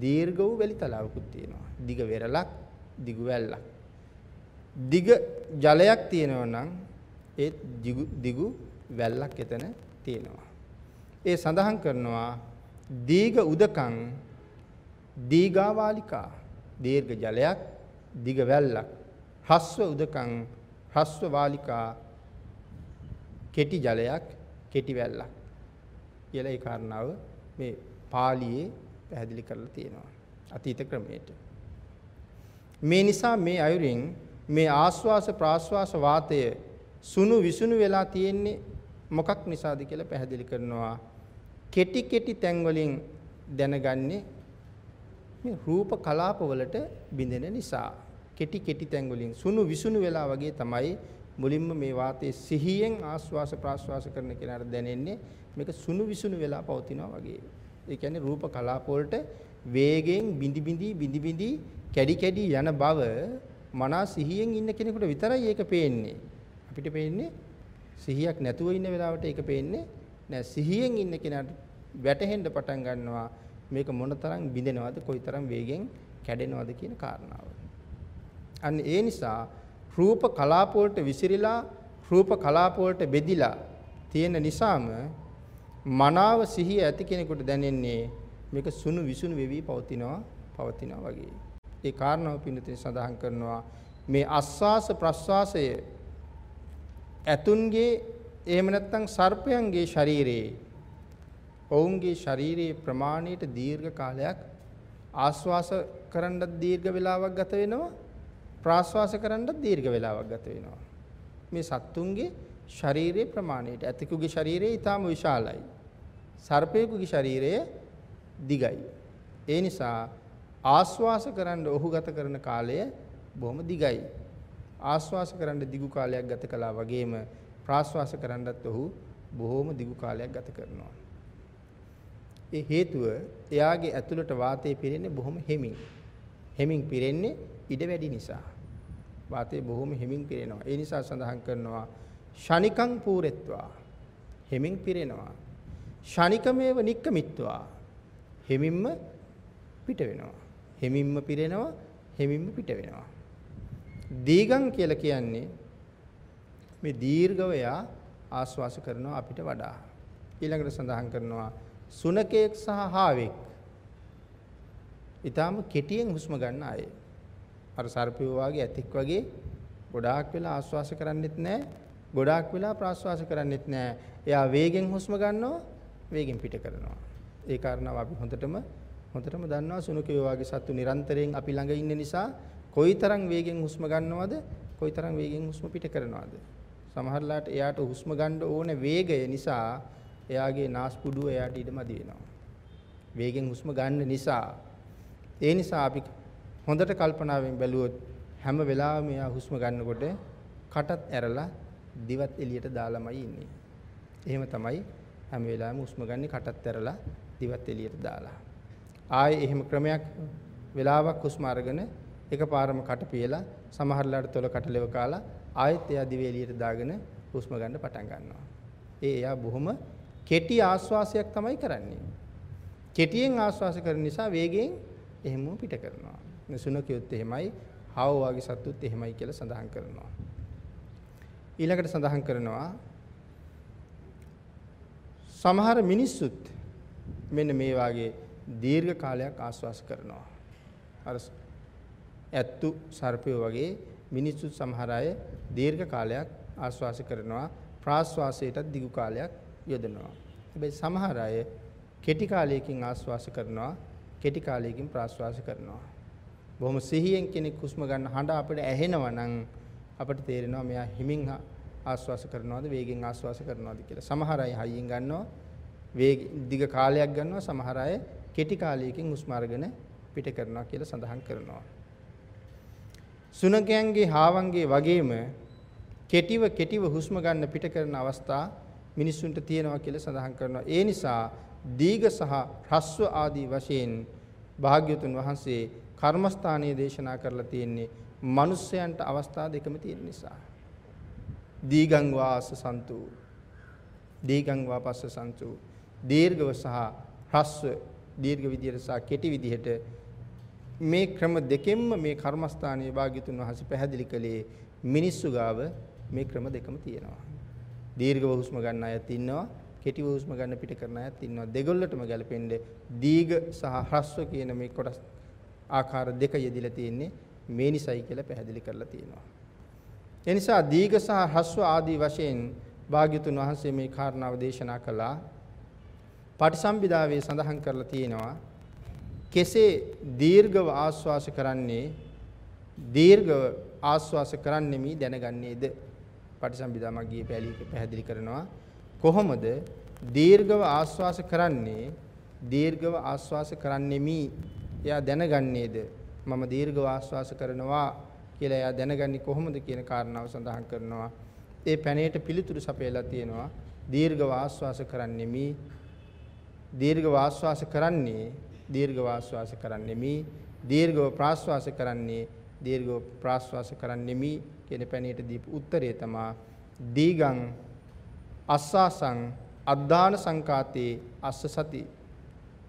දීර්ඝ වූ වැලි තලාවකුත් තියෙනවා. දිග වෙරළක්, දිග වැල්ලක්. දිග ජලයක් තියෙනවා නම් ඒ දිගු වැල්ලක් එතන තියෙනවා. ඒ සඳහන් කරනවා දීඝ උදකං දීඝාවාලිකා දීර්ඝ ජලයක් දිග වැල්ලක් හස්ව උදකං හස්ව වාලිකා කෙටි ජලයක් කෙටි වැල්ලක් කියලා ඒ කාරණාව මේ පාළියේ පැහැදිලි කරලා තියෙනවා අතීත ක්‍රමයට. මේ නිසා මේ අයුරින් මේ ආස්වාස ප්‍රාස්වාස වාතය සුණු විසුණු වෙලා තියෙන්නේ මොකක් නිසාද කියලා පැහැදිලි කරනවා. කෙටි කෙටි තැන් වලින් දැනගන්නේ මේ රූප කලාපවලට බිඳෙන නිසා. කෙටි කෙටි තැන් වලින් සුණු විසුණු වෙලා වගේ තමයි මුලින්ම මේ වාතයේ සිහියෙන් ආස්වාස ප්‍රාස්වාස කරන කෙනාට දැනෙන්නේ මේක සුණු විසුණු වෙලා පවතිනවා වගේ. ඒ කියන්නේ රූප කලාප වලට වේගෙන් බිඳි බිඳි බිඳි බිඳි කැඩි කැඩි යන බව මනා සිහියෙන් ඉන්න කෙනෙකුට විතරයි ඒක පේන්නේ. අපිට පේන්නේ සිහියක් නැතුව ඉන්න වෙලාවට ඒක පේන්නේ නෑ. සිහියෙන් ඉන්න කෙනාට වැටහෙන්න පටන් ගන්නවා මේක මොනතරම් බිඳෙනවද කොයිතරම් වේගෙන් කැඩෙනවද කියන කාරණාව. අන්න ඒ නිසා රූප කලාප වලට විසිරීලා රූප කලාප වලට බෙදිලා තියෙන නිසාම මනාව සිහිය ඇති කෙනෙකුට දැනෙන්නේ මේක සුණු විසුණු වෙවි පවතිනවා පවතිනවා වගේ. ඒ කාරණාව පින්නතේ සඳහන් කරනවා මේ අස්වාස ප්‍රස්වාසය ඇතුන්ගේ එහෙම නැත්නම් සර්පයන්ගේ ශරීරයේ ඔවුන්ගේ ශාරීරියේ ප්‍රමාණයට දීර්ඝ කාලයක් ආස්වාස කරන්නත් දීර්ඝ වේලාවක් ගත වෙනවා ප්‍රාස්වාස කරන්නත් දීර්ඝ වේලාවක් ගත වෙනවා. මේ සත්තුන්ගේ ශාරීරියේ ප්‍රමාණයට ඇතෙකුගේ ශරීරය ඊටාම විශාලයි. සර්පයෙකුගේ ශරීරය දිගයි. ඒ නිසා ආස්වාස කරන්න ඔහු ගත කරන කාලය බොහොම දිගයි. ආස්වාස කරන්න දිගු කාලයක් ගත කළා වගේම ප්‍රාස්වාස කරන්නත් ඔහු බොහොම දිගු කාලයක් ගත කරනවා. ඒ හේතුව එයාගේ ඇතුළට වාතය පිරෙන්නේ බොහොම හෙමින්. හෙමින් පිරෙන්නේ ඉඩ වැඩි නිසා. වාතය බොහොම හෙමින් පිරෙනවා. ඒ නිසා සඳහන් කරනවා ෂණිකං පූරෙත්වා. හෙමින් පිරෙනවා. ෂණිකමේව නික්කමිත්වා. හෙමින්ම පිට වෙනවා. හෙමින්ම පිරෙනවා. හෙමින්ම පිට වෙනවා. දීගං කියලා කියන්නේ මේ දීර්ඝව යා ආස්වාස කරනවා අපිට වඩා. ඊළඟට සඳහන් කරනවා සුනකෙක් සහ හාවෙක්. ඊටාම කෙටියෙන් හුස්ම ගන්න අය. අර සර්පයෝ වගේ ඇතෙක් වගේ ගොඩාක් වෙලා ආශ්වාස කරන්නෙත් නැහැ. ගොඩාක් වෙලා ප්‍රාශ්වාස කරන්නෙත් නැහැ. එයා වේගෙන් හුස්ම ගන්නවා, වේගෙන් පිට කරනවා. ඒ කාරණාව අපි හොඳටම හොඳටම දන්නවා සුනකයෝ වගේ සත්තු නිරන්තරයෙන් අපි ළඟ ඉන්න නිසා කොයිතරම් වේගෙන් හුස්ම ගන්නවද, කොයිතරම් වේගෙන් හුස්ම පිට කරනවද. සමහරලාට එයාට හුස්ම ගන්න ඕන වේගය නිසා එයාගේ නාස්පුඩුව එයාට ඉඩමදි වෙනවා. වේගෙන් හුස්ම ගන්න නිසා ඒ නිසා අපි හොඳට කල්පනාවෙන් බැලුවොත් හැම වෙලාවෙම එයා හුස්ම ගන්නකොට කටත් ඇරලා දිවත් එළියට දාලාමයි ඉන්නේ. එහෙම තමයි හැම වෙලාවෙම හුස්ම ගන්නේ කටත් ඇරලා දිවත් එළියට දාලා. ආයේ එහෙම ක්‍රමයක් වෙලාවක් හුස්ම අරගෙන එකපාරම කට පියලා සමහරලාට තොල කටලෙව කාලා ආයෙත් එයා දිව එළියට දාගෙන හුස්ම ගන්න පටන් ගන්නවා. ඒ එයා බොහොම කෙටි ආශ්වාසයක් තමයි කරන්නේ. කෙටියෙන් ආශ්වාස කරන නිසා වේගයෙන් එහෙම පිට කරනවා. සුනකියොත් එහෙමයි, හාව වගේ සත්තුත් එහෙමයි කියලා සඳහන් කරනවා. ඊළඟට සඳහන් කරනවා සමහර මිනිස්සුත් මෙන්න මේ වාගේ දීර්ඝ කාලයක් ආශ්වාස කරනවා. අර ඇත්තු සර්පයෝ වගේ මිනිස්සු සමහර අය දීර්ඝ කාලයක් ආශ්වාස කරනවා ප්‍රාශ්වාසයටත් දිගු කාලයක් යොදනවා. හැබැයි සමහර අය කෙටි කාලයකින් ආශ්වාස කරනවා කෙටි කාලයකින් ප්‍රාශ්වාස කරනවා. බොහොම සිහියෙන් කෙනෙක් හුස්ම ගන්න හඬ අපිට ඇහෙනවා නම් අපිට තේරෙනවා මෙයා හිමින් ආශ්වාස කරනවද වේගෙන් ආශ්වාස කරනවද කියලා. සමහර අය හයියෙන් ගන්නවා වේග දිග කාලයක් ගන්නවා සමහර අය කෙටි කාලයකින් හුස්ම අරගෙන පිට කරනවා කියලා සඳහන් කරනවා. සුනකයන්ගේ හාවන්ගේ වගේම කෙටිව කෙටිව හුස්ම ගන්න පිට කරන අවස්ථා මිනිස්සුන්ට තියෙනවා කියලා සඳහන් කරනවා. ඒ නිසා දීඝ සහ හ්‍රස්ව ආදී වශයෙන් භාග්‍යතුන් වහන්සේ කර්මස්ථානීය දේශනා කරලා තියෙන්නේ මිනිස්යන්ට අවස්ථා දෙකම තියෙන නිසා. දීගං වාස සන්තු දීගං වාපස්ස සන්තු දීර්ඝව සහ හ්‍රස්ව දීර්ඝ විදියට සහ කෙටි විදියට මේ ක්‍රම දෙකෙන්ම මේ කර්මස්ථානීය භාග්‍යතුන් වහන්සේ පැහැදිලි කළේ මිනිස්සු ගාව මේ ක්‍රම දෙකම තියෙනවා. දීර්ඝව හුස්ම ගන්න අයත් ඉන්නවා, කෙටිව හුස්ම ගන්න පිට කරන අයත් ඉන්නවා. දෙගොල්ලටම ගැලපෙන්නේ දීඝ සහ හ්‍රස්ව කියන මේ කොටස් ආකාර දෙක යෙදිලා තියෙන්නේ මේ නිසයි කියලා පැහැදිලි කරලා තියෙනවා. ඒ නිසා දීඝ සහ හ්‍රස්ව ආදී වශයෙන් භාග්‍යතුන් වහන්සේ මේ කාරණාව දේශනා කළා. පටිසම්භිදාවේ සඳහන් කරලා තියෙනවා කෙසේ දීර්ඝව ආස්වාස කරන්නේ දීර්ඝව ආස්වාස කරන්නෙමි දැනගන්නේද පටිසම්භිදා මග්ගයේ පැලියක පැහැදිලි කරනවා කොහොමද දීර්ඝව ආස්වාස කරන්නේ දීර්ඝව ආස්වාස කරන්නෙමි එයා දැනගන්නේද? මම දීර්ඝව ආස්වාස කරනවා කියලා එයා දැනගන්නේ කොහොමද කියන කාරණාව සඳහන් කරනවා. ඒ පැනේට පිළිතුරු සපයලා තියෙනවා. දීර්ඝව ආස්වාස කරන්නෙමි දීර්ඝව ආස්වාස කරන්නේ දීර්ඝව ආස්වාස කරන්නෙමි දීර්ඝව ප්‍රාස්වාස කරන්නේ දීර්ඝව ප්‍රාස්වාස කරන්නෙමි කියන පැනේට දීපු උත්තරය තමයි දීගං අස්සාසං අද්දාන සංකාතේ අස්ස සති.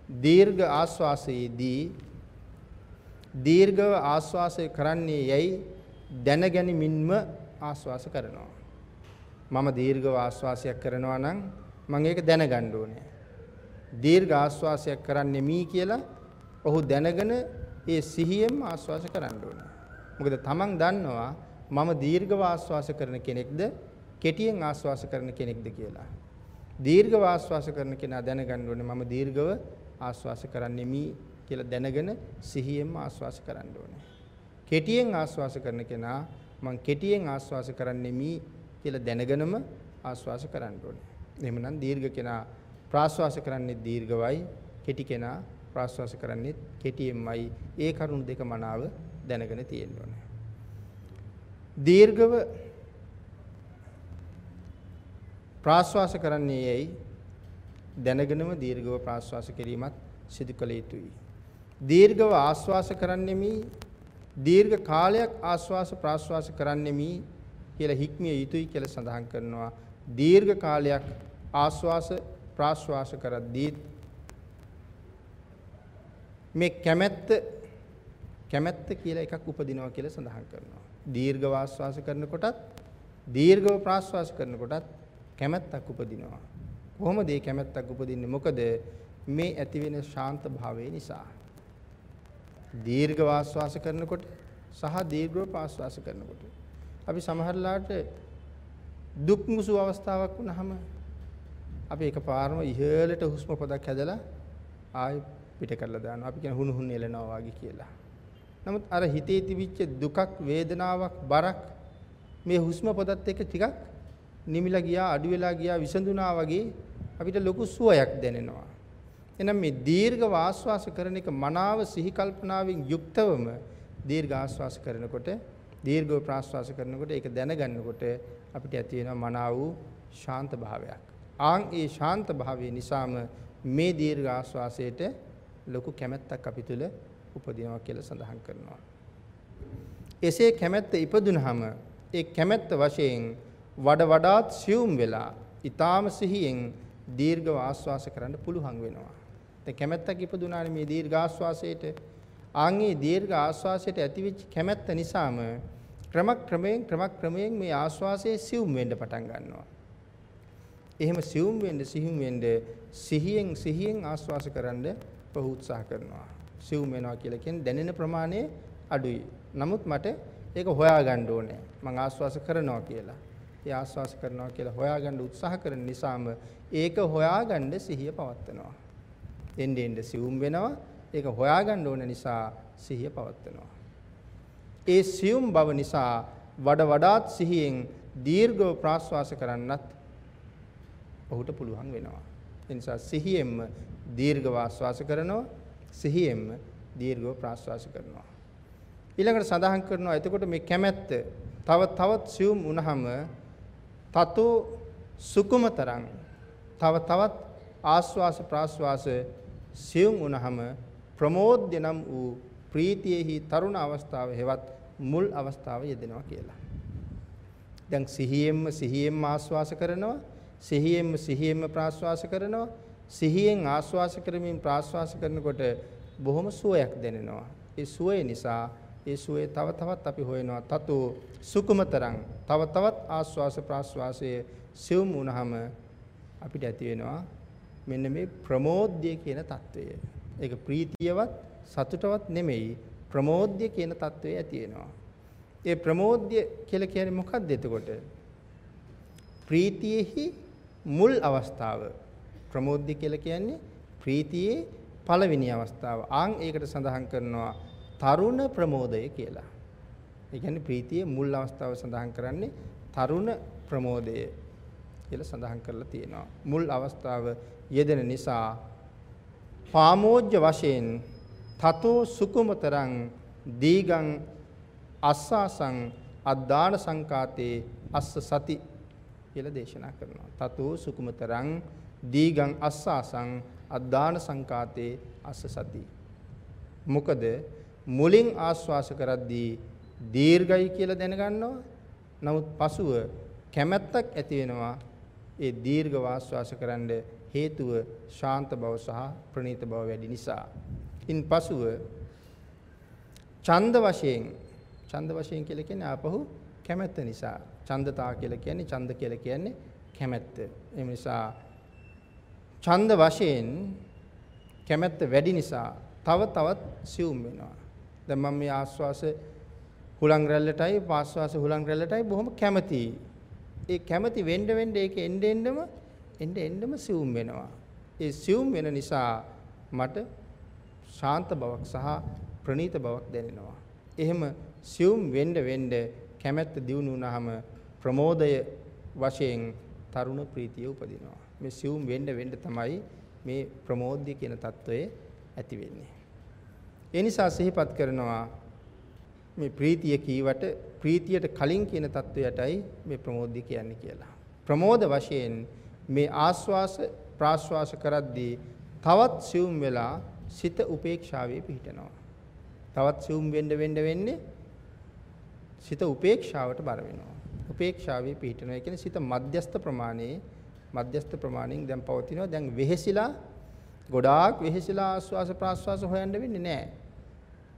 දීර්ඝ ආස්වාසයේදී දීර්ඝව ආස්වාසය කරන්නේ යයි දැනගැනීමින්ම ආස්වාස කරනවා මම දීර්ඝව ආස්වාසයක් කරනවා නම් මම ඒක දැනගන්න ඕනේ දීර්ඝ ආස්වාසයක් කරන්නේ මී කියලා ඔහු දැනගෙන ඒ සිහියෙන්ම ආස්වාස කරන්න ඕනේ. මොකද තමන් දන්නවා මම දීර්ඝව ආස්වාස කරන කෙනෙක්ද කෙටියෙන් ආස්වාස කරන කෙනෙක්ද කියලා. දීර්ඝව ආස්වාස කරන කෙනා දැනගන්න ඕනේ මම දීර්ඝව ආස්වාස කරන්නේ මී කියලා දැනගෙන සිහියෙන්ම ආස්වාස කරන්න ඕනේ. කෙටියෙන් ආස්වාස කරන කෙනා මං කෙටියෙන් ආස්වාස කරන්නේ මී කියලා දැනගෙනම ආස්වාස කරන්න ඕනේ. එහෙමනම් දීර්ඝ කෙනා ප්‍රාශ්වාස කරන්නේ දීර්ඝවයි කෙටි කෙනා ප්‍රාශ්වාස කරන්නේ කෙටියෙන්මයි ඒ කරුණු දෙක මනාව දැනගෙන තියෙන්න ඕනේ දීර්ඝව ප්‍රාශ්වාස කරන්නේ යයි දැනගෙනම දීර්ඝව ප්‍රාශ්වාස කිරීමත් සිදු කළ යුතුයි දීර්ඝව ආශ්වාස කරන්නෙමි දීර්ඝ කාලයක් ආශ්වාස ප්‍රාශ්වාස කරන්නෙමි කියලා හික්මිය යුතුයි කියලා සඳහන් කරනවා දීර්ඝ කාලයක් ආශ්වාස ප්‍රාශ්වාස කරද්දී මේ කැමැත්ත කැමැත්ත කියලා එකක් උපදිනවා කියලා සඳහන් කරනවා. දීර්ඝ වාශ්වාස කරනකොටත් දීර්ඝව ප්‍රාශ්වාස කරනකොටත් කැමැත්තක් උපදිනවා. කොහොමද මේ කැමැත්තක් උපදින්නේ? මොකද මේ ඇති වෙන ශාන්ත භාවය නිසා. දීර්ඝ ආස්වාස කරනකොට සහ දීර්ඝව ප්‍රාස්වාස කරනකොට අපි සමහරලාට දුක් මුසු අවස්ථාවක් වුණාම අපි එකපාරම ඉහළට හුස්ම පොදක් හැදලා ආයෙ පිට කරලා දානවා. අපි කියන හුණු හුණු එලනවා වගේ කියලා. නමුත් අර හිතේ තිබිච්ච දුකක් වේදනාවක් බරක් මේ හුස්ම පොදත් එක්ක ටිකක් නිමිලා ගියා අඩු වෙලා ගියා විසඳුනා වගේ අපිට ලොකු සුවයක් දැනෙනවා. එහෙනම් මේ දීර්ඝ ආශ්වාස කරන එක මනාව සිහි කල්පනාවෙන් යුක්තවම දීර්ඝ ආශ්වාස කරනකොට දීර්ඝව ප්‍රාශ්වාස කරනකොට ඒක දැනගන්නකොට අපිට ඇති වෙනවා මනාව වූ ශාන්ත භාවයක්. ආන් ඒ ශාන්ත භාවය නිසාම මේ දීර්ඝ ආශ්වාසයට ලොකු කැමැත්තක් අපි තුල උපදිනවා කියලා සඳහන් කරනවා. එසේ කැමැත්ත ඉපදුනහම ඒ කැමැත්ත වශයෙන් වඩ වඩාත් සියුම් වෙලා ඊටාම සිහියෙන් දීර්ඝව ආශ්වාස කරන්න පුළුවන් වෙනවා. දැන් කැමැත්තක් ඉපදුනානේ මේ දීර්ඝ ආශ්වාසයට. ආන්ගේ දීර්ඝ ආශ්වාසයට ඇතිවෙච්ච කැමැත්ත නිසාම ක්‍රමක්‍රමයෙන් ක්‍රමක්‍රමයෙන් මේ ආශ්වාසයේ සියුම් වෙන්න පටන් ගන්නවා. එහෙම සියුම් වෙන්න සිහිම් වෙන්න සිහියෙන් සිහියෙන් ආශ්වාස කරන්න බහු උත්සාහ කරනවා. සිවුම් වෙනවා කියලා කියන්නේ දැනෙන ප්‍රමාණය අඩුයි. නමුත් මට ඒක හොයාගන්න ඕනේ. මම ආස්වාස කරනවා කියලා. ඒ ආස්වාස කරනවා කියලා හොයාගන්න උත්සාහ කරන නිසාම ඒක හොයාගන්න සිහිය පවත්නවා. එන්නේ එන්නේ සිවුම් වෙනවා. ඒක හොයාගන්න ඕන නිසා සිහිය පවත්නවා. ඒ සියුම් බව නිසා වඩ වඩාත් සිහියෙන් දීර්ඝව ප්‍රාශ්වාස කරන්නත් ඔහුට පුළුවන් වෙනවා. ඒ නිසා සිහියෙන්ම දීර්ඝව ආශ්වාස කරනවා සිහියෙන්ම දීර්ඝව ප්‍රාශ්වාස කරනවා ඊළඟට සඳහන් කරනවා එතකොට මේ කැමැත්ත තව තවත් සියුම් වුණාම තතෝ සුකුමතරං තව තවත් ආශ්වාස ප්‍රාශ්වාස සියුම් වුණාම ප්‍රමෝද්‍ය නම් වූ ප්‍රීතියෙහි තරුණ අවස්ථාව හෙවත් මුල් අවස්ථාව යෙදෙනවා කියලා. දැන් සිහියෙන්ම සිහියෙන්ම ආශ්වාස කරනවා සිහියෙන්ම සිහියෙන්ම ප්‍රාශ්වාස කරනවා සිහියෙන් ආශ්වාස කරමින් ප්‍රාශ්වාස කරනකොට බොහොම සුවයක් දැනෙනවා. ඒ සුවය නිසා ඒ සුවේ තව තවත් අපි හොයනවා. තතු සුකුමතරං තව තවත් ආශ්වාස ප්‍රාශ්වාසයේ සිවුම් වුණාම අපිට ඇති වෙනවා මෙන්න මේ ප්‍රමෝද්‍ය කියන తত্ত্বය. ඒක ප්‍රීතියවත් සතුටවත් නෙමෙයි ප්‍රමෝද්‍ය කියන తত্ত্বය ඇති වෙනවා. ඒ ප්‍රමෝද්‍ය කියලා කියන්නේ මොකක්ද එතකොට? ප්‍රීතියෙහි මුල් අවස්ථාව. ප්‍රමෝද්‍ය කියලා කියන්නේ ප්‍රීතියේ පළවෙනි අවස්ථාව. ආන් ඒකට සඳහන් කරනවා තරුණ ප්‍රමෝදය කියලා. ඒ කියන්නේ ප්‍රීතියේ මුල් අවස්ථාව සඳහන් කරන්නේ තරුණ ප්‍රමෝදය. කියලා සඳහන් කරලා තියෙනවා. මුල් අවස්ථාව යෙදෙන නිසා පාමෝජ්‍ය වශයෙන් තතෝ සුකුමතරං දීගං අස්සාසං අද්දාන සංකාතේ අස්ස සති කියලා දේශනා කරනවා. තතෝ සුකුමතරං දීගං අස්සාසං අද්දාන සංකාතේ අස්ස සති. මොකද මුලින් ආස්වාස කරද්දී දීර්ඝයි කියලා දැනගන්නවා. නමුත් පසුව කැමැත්තක් ඇති වෙනවා ඒ දීර්ඝ ආස්වාස කරන්න හේතුව ශාන්ත බව සහ ප්‍රණීත බව වැඩි නිසා. ඉන් පසුව ඡන්ද වශයෙන් ඡන්ද වශයෙන් කියලා කියන්නේ ආපහු කැමැත්ත නිසා. ඡන්දතා කියලා කියන්නේ ඡන්ද කියලා කියන්නේ කැමැත්ත. ඒ නිසා ඡන්ද වශයෙන් කැමැත්ත වැඩි නිසා තව තවත් සියුම් වෙනවා. දැන් මම මේ ආස්වාස හුලං රැල්ලටයි පාස්වාස හුලං රැල්ලටයි බොහොම කැමතියි. ඒ කැමැති වෙන්න වෙන්න ඒක එන්න එන්නම එන්න එන්නම සිවුම් වෙනවා. ඒ සිවුම් වෙන නිසා මට ශාන්ත බවක් සහ ප්‍රණීත බවක් දැනෙනවා. එහෙම සිවුම් වෙන්න වෙන්න කැමැත්ත දියුණු වුණාම ප්‍රමෝදය වශයෙන් තරුණ ප්‍රීතිය උපදිනවා. මේ සිවුම් වෙන්න වෙන්න තමයි මේ ප්‍රමෝද්‍ය කියන తত্ত্বය ඇති වෙන්නේ. ඒ නිසා සිහිපත් කරනවා මේ ප්‍රීතිය කීවට ප්‍රීතියට කලින් කියන தত্ত্বයටයි මේ ප්‍රමෝදය කියන්නේ කියලා. ප්‍රමෝද වශයෙන් මේ ආස්වාස ප්‍රාස්වාස කරද්දී තවත් සියුම් වෙලා සිත උපේක්ෂාවේ පිහිටනවා. තවත් සියුම් වෙන්න වෙන්න වෙන්නේ සිත උපේක්ෂාවට බර වෙනවා. උපේක්ෂාවේ පිහිටනවා. ඒ කියන්නේ සිත මධ්‍යස්ත ප්‍රමාණයේ මධ්‍යස්ත ප්‍රමාණයෙන් දැන් පවතිනවා. දැන් වෙහෙසිලා ගොඩාක් වෙහෙසිලා ආස්වාස ප්‍රාස්වාස හොයන්න වෙන්නේ නැහැ.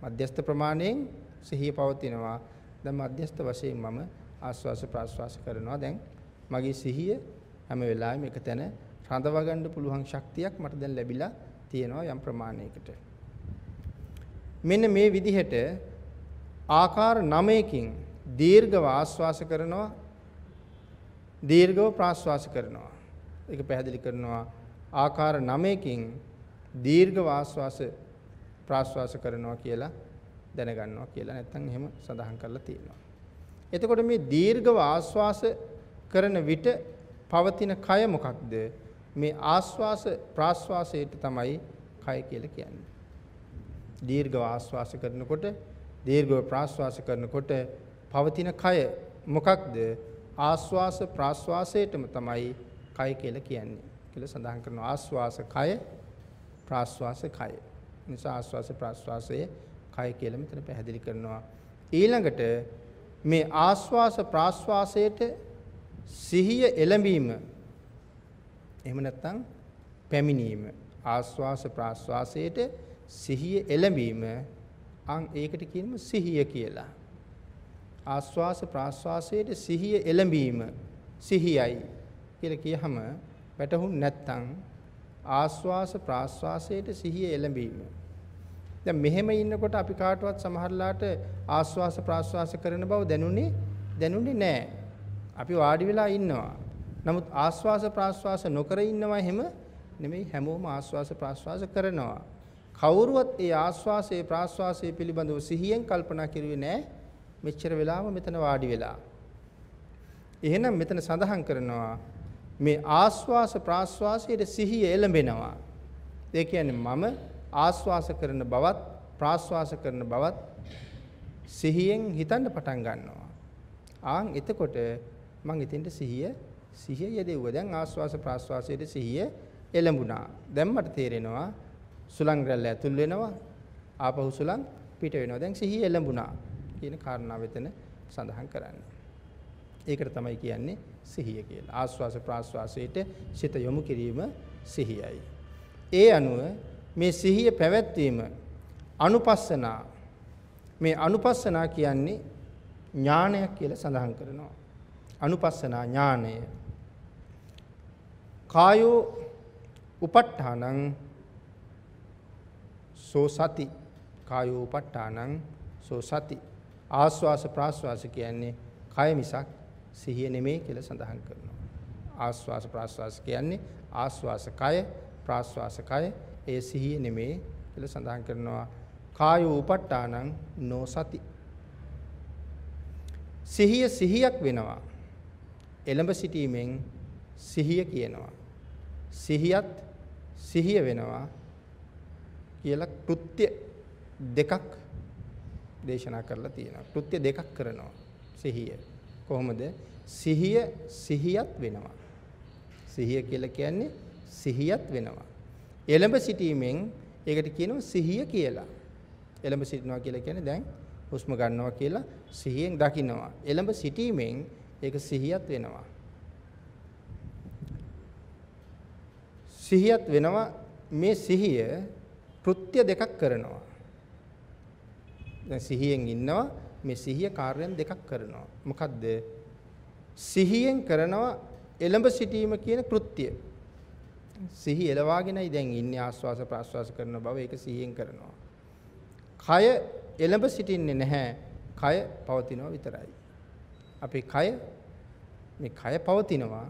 මධ්‍යස්ත ප්‍රමාණයෙන් සිහිය පවතිනවා. දැන් මධ්‍යස්ථ වශයෙන් මම ආස්වාස ප්‍රාස්වාස කරනවා. දැන් මගේ සිහිය හැම වෙලාවෙම එක තැන රඳව ගන්න පුළුවන් ශක්තියක් මට දැන් ලැබිලා තියෙනවා යම් ප්‍රමාණයකට. මෙන්න මේ විදිහට ආකාර 9කින් දීර්ඝව ආශ්වාස කරනවා දීර්ඝව ප්‍රාශ්වාස කරනවා. ඒක පැහැදිලි කරනවා ආකාර 9කින් දීර්ඝව ආශ්වාස ප්‍රාශ්වාස කරනවා කියලා දැනගන්නවා කියලා නැත්නම් එහෙම සඳහන් කරලා තියෙනවා. එතකොට මේ දීර්ඝව ආශ්වාස කරන විට පවතින කය මොකක්ද? මේ ආශ්වාස ප්‍රාශ්වාසයට තමයි කය කියලා කියන්නේ. දීර්ඝව ආශ්වාස කරනකොට දීර්ඝව ප්‍රාශ්වාස කරනකොට පවතින කය මොකක්ද? ආශ්වාස ප්‍රාශ්වාසයටම තමයි කය කියලා කියන්නේ. කියලා සඳහන් කරනවා ආශ්වාස කය ප්‍රාශ්වාස කය. නිසා ආශ්වාස ප්‍රාශ්වාසයේ කය කියලා මෙතන පැහැදිලි කරනවා. ඊළඟට මේ ආශ්වාස ප්‍රාශ්වාසයට සිහිය එළඹීම එහෙම නැත්නම් පැමිණීම ආශ්වාස ප්‍රාශ්වාසයට සිහිය එළඹීම අන් ඒකට කියනවා සිහිය කියලා. ආශ්වාස ප්‍රාශ්වාසයේ සිහිය එළඹීම සිහියයි කියලා කියහම වැටහුන් නැත්තම් ආශ්වාස ප්‍රාශ්වාසයේ සිහිය එළඹීම. දැන් මෙහෙම ඉන්නකොට අපි කාටවත් සමහරලාට ආශ්වාස ප්‍රාශ්වාස කරන බව දැනුනේ දැනුනේ නැහැ. අපි වාඩි වෙලා ඉන්නවා. නමුත් ආශ්වාස ප්‍රාශ්වාස නොකර ඉන්නවා හැම නෙමෙයි හැමෝම ආශ්වාස ප්‍රාශ්වාස කරනවා. කවුරුවත් ඒ ආස්වාසයේ ප්‍රාස්වාසයේ පිළිබඳව සිහියෙන් කල්පනා කරුවේ නැහැ. මෙච්චර වෙලාව මෙතන වාඩි වෙලා. එහෙනම් මෙතන සඳහන් කරනවා මේ ආස්වාස ප්‍රාස්වාසයේ සිහිය එළඹෙනවා. ඒ කියන්නේ මම ආස්වාස කරන බවත් ප්‍රාස්වාස කරන බවත් සිහියෙන් හිතන්න පටන් ගන්නවා. ආන් එතකොට මං එතෙන්ට සිහිය සිහිය යෙදෙව්වා. දැන් ආස්වාස ප්‍රාස්වාසයේ සිහිය එළඹුණා. දැන් මට තේරෙනවා සුලං රැල්ල ඇතුල් වෙනවා ආපහු සුලං පිට වෙනවා දැන් සිහිය එළඹුණා කියන කාරණාව එතන සඳහන් කරන්නේ ඒකට තමයි කියන්නේ සිහිය කියලා ආස්වාස ප්‍රාස්වාසයට සිත යොමු කිරීම සිහියයි ඒ අනුව මේ සිහිය පැවැත්වීම අනුපස්සනා. මේ අනුපස්සනා කියන්නේ ඥානයක් කියලා සඳහන් කරනවා. අනුපස්සනා ඥානය. කායෝ උපට්ඨානං සෝ සති. කායෝ ප ဋ ාණං සෝ සති. ආස්වාස ප්‍රාස්වාස කියන්නේ කය මිසක් සිහිය නෙමෙයි කියලා සඳහන් කරනවා. ආස්වාස ප්‍රාස්වාස කියන්නේ ආස්වාස කය ප්‍රාස්වාස කය ඒ සිහිය නෙමෙයි කියලා සඳහන් කරනවා කායෝ උපට්ඨානං නෝ සති සිහිය සිහියක් වෙනවා එළඹ සිටීමෙන් සිහිය කියනවා සිහියත් සිහිය වෙනවා කියලා කෘත්‍ය දෙකක් දේශනා කරලා තියෙනවා. කෘත්‍ය දෙකක් කරනවා සිහිය. කොහොමද? සිහිය සිහියත් වෙනවා. සිහිය කියලා කියන්නේ සිහියත් වෙනවා. එළඹ සිටීමෙන් ඒකට කියනවා සිහිය කියලා. එළඹ සිටිනවා කියලා කියන්නේ දැන් හුස්ම ගන්නවා කියලා සිහියෙන් දකින්නවා. එළඹ සිටීමෙන් ඒක සිහියත් වෙනවා. සිහියත් වෙනවා මේ සිහිය කෘත්‍ය දෙකක් කරනවා. දැන් සිහියෙන් ඉන්නවා මේ සිහිය කාර්යයන් දෙකක් කරනවා. මොකද්ද? සිහියෙන් කරනවා එළඹ සිටීම කියන කෘත්‍ය. සිහි එලවාගෙනයි දැන් ඉන්නේ ආස්වාස ප්‍රාස්වාස කරන බව ඒක සිහියෙන් කරනවා. කය එළඹ සිටින්නේ නැහැ. කය පවතිනවා විතරයි. අපේ කය මේ කය පවතිනවා.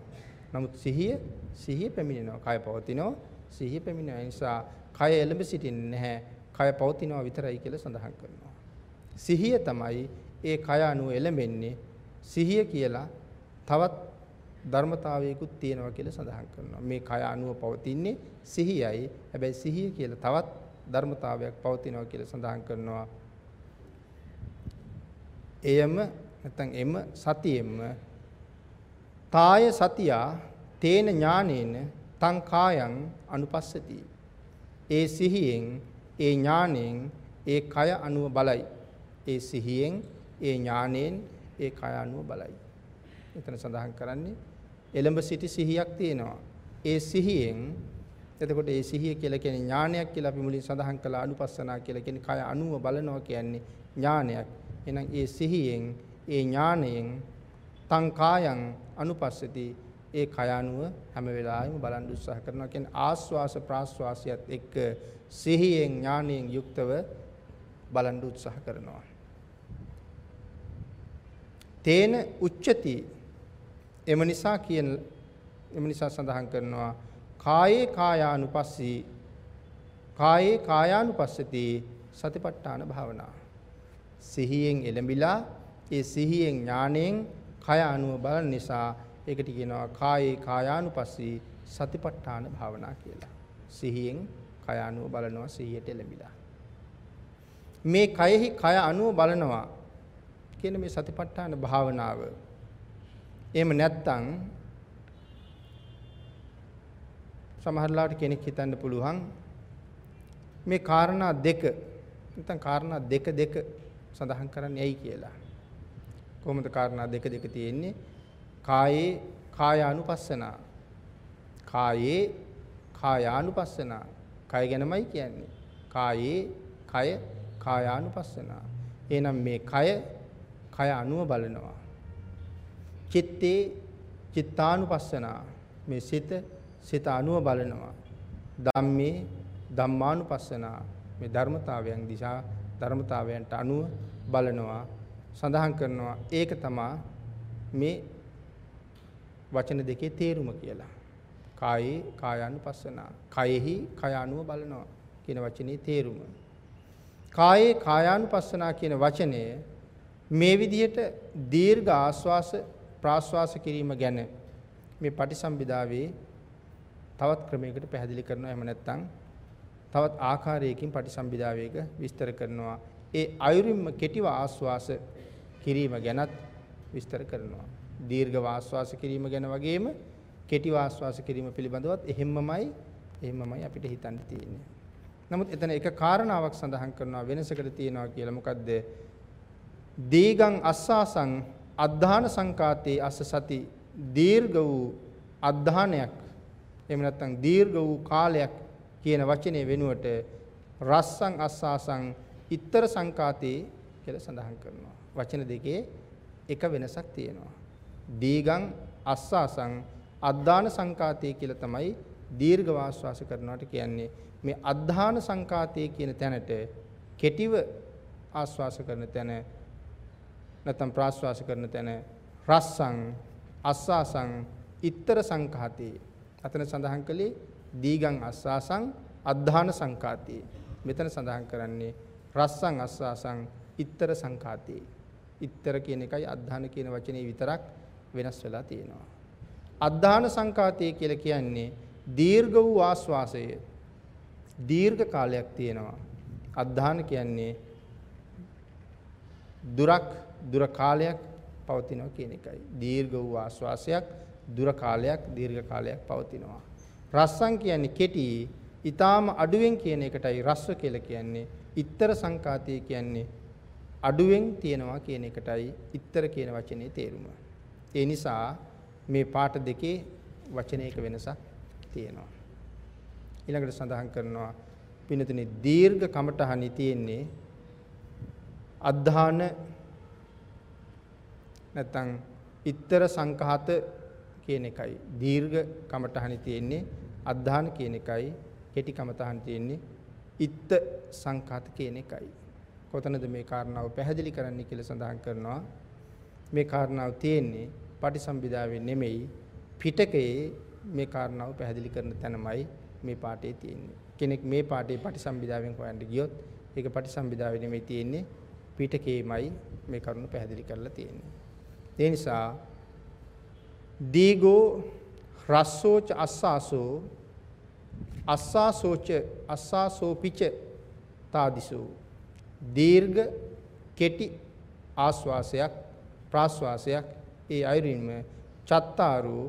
නමුත් සිහිය සිහිය පැමිණෙනවා. කය පවතිනවා. සිහිය පැමිණෙන නිසා කය එළඹ සිටින්නේ නැහැ. කය පවතිනවා විතරයි කියලා සඳහන් කරනවා. සිහිය තමයි ඒ කය අනුව එළඹෙන්නේ. සිහිය කියලා තවත් ධර්මතාවයකුත් තියෙනවා කියලා සඳහන් කරනවා. මේ කය අනුව පවතින්නේ සිහියයි. හැබැයි සිහිය කියලා තවත් ධර්මතාවයක් පවතිනවා කියලා සඳහන් කරනවා. එයම නැත්නම් එම සතියෙම තාය සතියා තේන ඥානේන තං කායං අනුපස්සති ඒ සිහියෙන් ඒ ඥාණයෙන් ඒ කය අනුව බලයි. ඒ සිහියෙන් ඒ ඥාණයෙන් ඒ කය අනුව බලයි. එතන සඳහන් කරන්නේ එළඹ සිටි සිහියක් තියෙනවා. ඒ සිහියෙන් එතකොට ඒ සිහිය කියලා කියන්නේ ඥානයක් කියලා අපි මුලින් සඳහන් කළා අනුපස්සනා කියලා කියන්නේ කය අනුව බලනවා කියන්නේ ඥානයක්. එහෙනම් ඒ සිහියෙන් ඒ ඥානයෙන් තං කායං අනුපස්සති ඒ කය අනුව හැම වෙලාවෙම බලන් උත්සාහ කරනවා කියන්නේ ආස්වාස ප්‍රාස්වාසයත් එක්ක සිහියෙන් ඥානයෙන් යුක්තව බලන් උත්සාහ කරනවා. තේන උච්චති එම නිසා කියන එම නිසා සඳහන් කරනවා කායේ කායානුපස්සී කායේ කායානුපස්සති සතිපට්ඨාන භාවනා සිහියෙන් එළඹිලා ඒ සිහියෙන් ඥාණයෙන් කය අනුව බලන නිසා ඒකට කියනවා කායේ කායානුපස්සී සතිපට්ඨාන භාවනා කියලා. සිහියෙන් කය අනුව බලනවා සිහියට එළඹිලා. මේ කයෙහි කය අනුව බලනවා කියන මේ සතිපට්ඨාන භාවනාව. එහෙම නැත්නම් සමහරලාට කෙනෙක් හිතන්න පුළුවන් මේ කාරණා දෙක නැත්නම් කාරණා දෙක දෙක සඳහන් කරන්නේ ඇයි කියලා. කොහොමද කාරණා දෙක දෙක තියෙන්නේ? කායේ කායානුපස්සනා. කායේ කායානුපස්සනා. කය ගැනමයි කියන්නේ. කායේ කය කායානුපස්සනා. එහෙනම් මේ කය කය අනුව බලනවා. චිත්තේ චිත්තානුපස්සනා. මේ සිත සිත අනුව බලනවා. ධම්මේ ධම්මානුපස්සනා. මේ ධර්මතාවයන් දිශා ධර්මතාවයන්ට අනුව බලනවා. සඳහන් කරනවා ඒක තමා මේ වචන දෙකේ තේරුම කියලා. කායේ කායානුපස්සනා. කයෙහි කය අනුව බලනවා කියන වචනේ තේරුම. කායේ කායානුපස්සනා කියන වචනය මේ විදිහට දීර්ඝ ආස්වාස ප්‍රාස්වාස කිරීම ගැන මේ පටිසම්භිදාවේ තවත් ක්‍රමයකට පැහැදිලි කරනවා එහෙම නැත්නම් තවත් ආකාරයකින් පටිසම්භිදාවේක විස්තර කරනවා ඒ අයුරින්ම කෙටිව ආස්වාස කිරීම ගැනත් විස්තර කරනවා දීර්ඝ ආස්වාස කිරීම ගැන වගේම කෙටි ආස්වාස කිරීම පිළිබඳවත් එහෙම්මමයි එහෙම්මමයි අපිට හිතන්න තියෙන්නේ නමුත් එතන එක කාරණාවක් සඳහන් කරනවා වෙනසකට තියෙනවා කියලා. මොකද්ද? දීගං අස්සාසං අද්ධාන සංකාතේ අස්ස සති දීර්ඝ වූ අද්ධානයක් එහෙම නැත්නම් දීර්ඝ වූ කාලයක් කියන වචනේ වෙනුවට රස්සං අස්සාසං ඉත්තර සංකාතේ කියලා සඳහන් කරනවා. වචන දෙකේ එක වෙනසක් තියෙනවා. දීගං අස්සාසං අද්ධාන සංකාතේ කියලා තමයි දීර්ඝ වාස්වාස කරනවාට කියන්නේ. මේ අද්ධාන සංකාතය කියන තැනට කෙටිව ආස්වාස කරන තැන නැත්නම් ප්‍රාස්වාස කරන තැන රස්සං අස්සාසං ඉත්තර සංඛාතේ. අතන සඳහන් කළේ දීගං අස්සාසං අද්ධාන සංඛාතේ. මෙතන සඳහන් කරන්නේ රස්සං අස්සාසං ඉත්තර සංඛාතේ. ඉත්තර කියන එකයි අද්ධාන කියන වචනේ විතරක් වෙනස් වෙලා තියෙනවා. අද්ධාන සංඛාතේ කියලා කියන්නේ දීර්ඝ වූ ආස්වාසය දීර්ඝ කාලයක් තියෙනවා. අධධාන කියන්නේ දුරක් දුර කාලයක් පවතිනවා කියන එකයි. දීර්ඝ වූ ආශ්වාසයක් දුර කාලයක් දීර්ඝ කාලයක් පවතිනවා. රස්සං කියන්නේ කෙටි, ඊටාම අඩුවෙන් කියන එකටයි රස්ව කියලා කියන්නේ. ඉත්තර සංකාතය කියන්නේ අඩුවෙන් තියනවා කියන එකටයි ඉත්තර කියන වචනේ තේරුම. ඒ නිසා මේ පාට දෙකේ වචනයක වෙනසක් තියෙනවා. ඊළඟට සඳහන් කරනවා පිනතුනි දීර්ඝ කමඨහනි තියෙන්නේ අද්ධාන නැත්නම් ඉත්තර සංඝාත කියන එකයි දීර්ඝ කමඨහනි තියෙන්නේ අද්ධාන කියන එකයි කෙටි කමඨහනි තියෙන්නේ ඉත්ත සංඝාත කියන එකයි කොතනද මේ කාරණාව පැහැදිලි කරන්න කියලා සඳහන් කරනවා මේ කාරණාව තියෙන්නේ පටිසම්භිදාවේ නෙමෙයි පිටකයේ මේ කාරණාව පැහැදිලි කරන තැනමයි මේ පාඩේ තියෙන්නේ. කෙනෙක් මේ පාඩේ පටිසම්භිදාවෙන් හොයන්න ගියොත් ඒක පටිසම්භිදාවේ නෙමෙයි තියෙන්නේ පිටකේමයි මේ කරුණ පැහැදිලි කරලා තියෙන්නේ. ඒ නිසා දීගෝ රස්සෝච අස්සාසෝ අස්සාසෝච අස්සාසෝ පිච තාදිසෝ දීර්ඝ කෙටි ආස්වාසයක් ප්‍රාස්වාසයක් ඒ අයුරින්ම චත්තාරෝ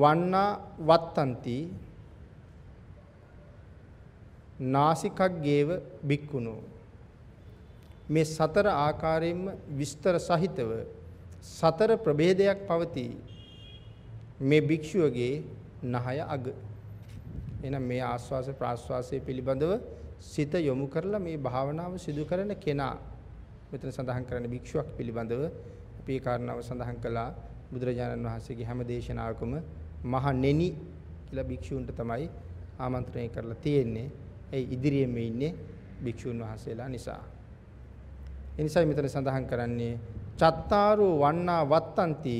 වන්නා වත්තන්ති නාසිකග්ගේව බික්කුණෝ මේ සතර ආකාරයෙන්ම විස්තර සහිතව සතර ප්‍රභේදයක් පවතී මේ භික්ෂුවගේ නහය අග එහෙනම් මේ ආස්වාස ප්‍රාස්වාසයේ පිළිබඳව සිත යොමු කරලා මේ භාවනාව සිදු කරන කෙනා මෙතන සඳහන් කරන භික්ෂුවක් පිළිබඳව අපි ඒ කාරණාව සඳහන් කළා බුදුරජාණන් වහන්සේගේ හැම දේශනාවකම මහණෙනි කියලා භික්ෂූන්ට තමයි ආමන්ත්‍රණය කරලා තියෙන්නේ. ඒ ඉදිරියෙම ඉන්නේ භික්ෂූන් වහන්සේලා නිසා. ඒ නිසා මෙතන සඳහන් කරන්නේ චත්තාරෝ වන්නා වත්තන්ති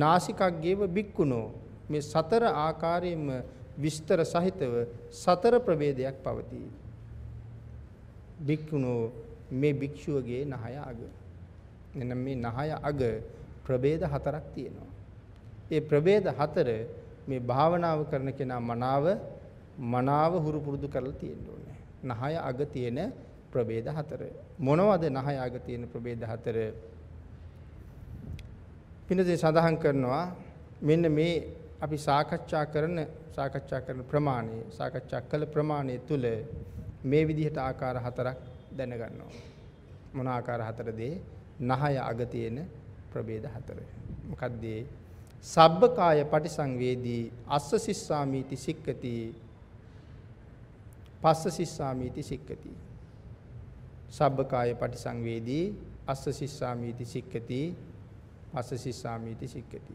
නාසිකග්ගේව බික්කුණෝ මේ සතර ආකාරයෙන්ම විස්තර සහිතව සතර ප්‍රවේදයක් පවතී. බික්කුණෝ මේ භික්ෂුවගේ නහය අග. එනම් මේ නහය අග ප්‍රභේද හතරක් තියෙනවා. ඒ ප්‍රභේද හතර මේ භාවනාව කරන කෙනා මනාව මනාව හුරු පුරුදු කරලා තියෙන්න ඕනේ. නහය අග තියෙන ප්‍රභේද හතර. මොනවද නහය අග තියෙන ප්‍රභේද හතර? පිනදී සඳහන් කරනවා මෙන්න මේ අපි සාකච්ඡා කරන සාකච්ඡා කරන ප්‍රමාණය සාකච්ඡා කළ ප්‍රමාණය තුල මේ විදිහට ආකාර හතරක් දැනගන්නවා. මොන ආකාර හතරද? නහය අග තියෙන ප්‍රභේද හතර. මොකද්ද? සබ්බකාය පටිසංවේදී අස්ස සිස්සාමීති සික්කති පස්ස සිස්සාමීති සික්කති සබ්බකාය පටිසංවේදී අස්ස සිස්සාමීති සික්කති පස්ස සිස්සාමීති සික්කති.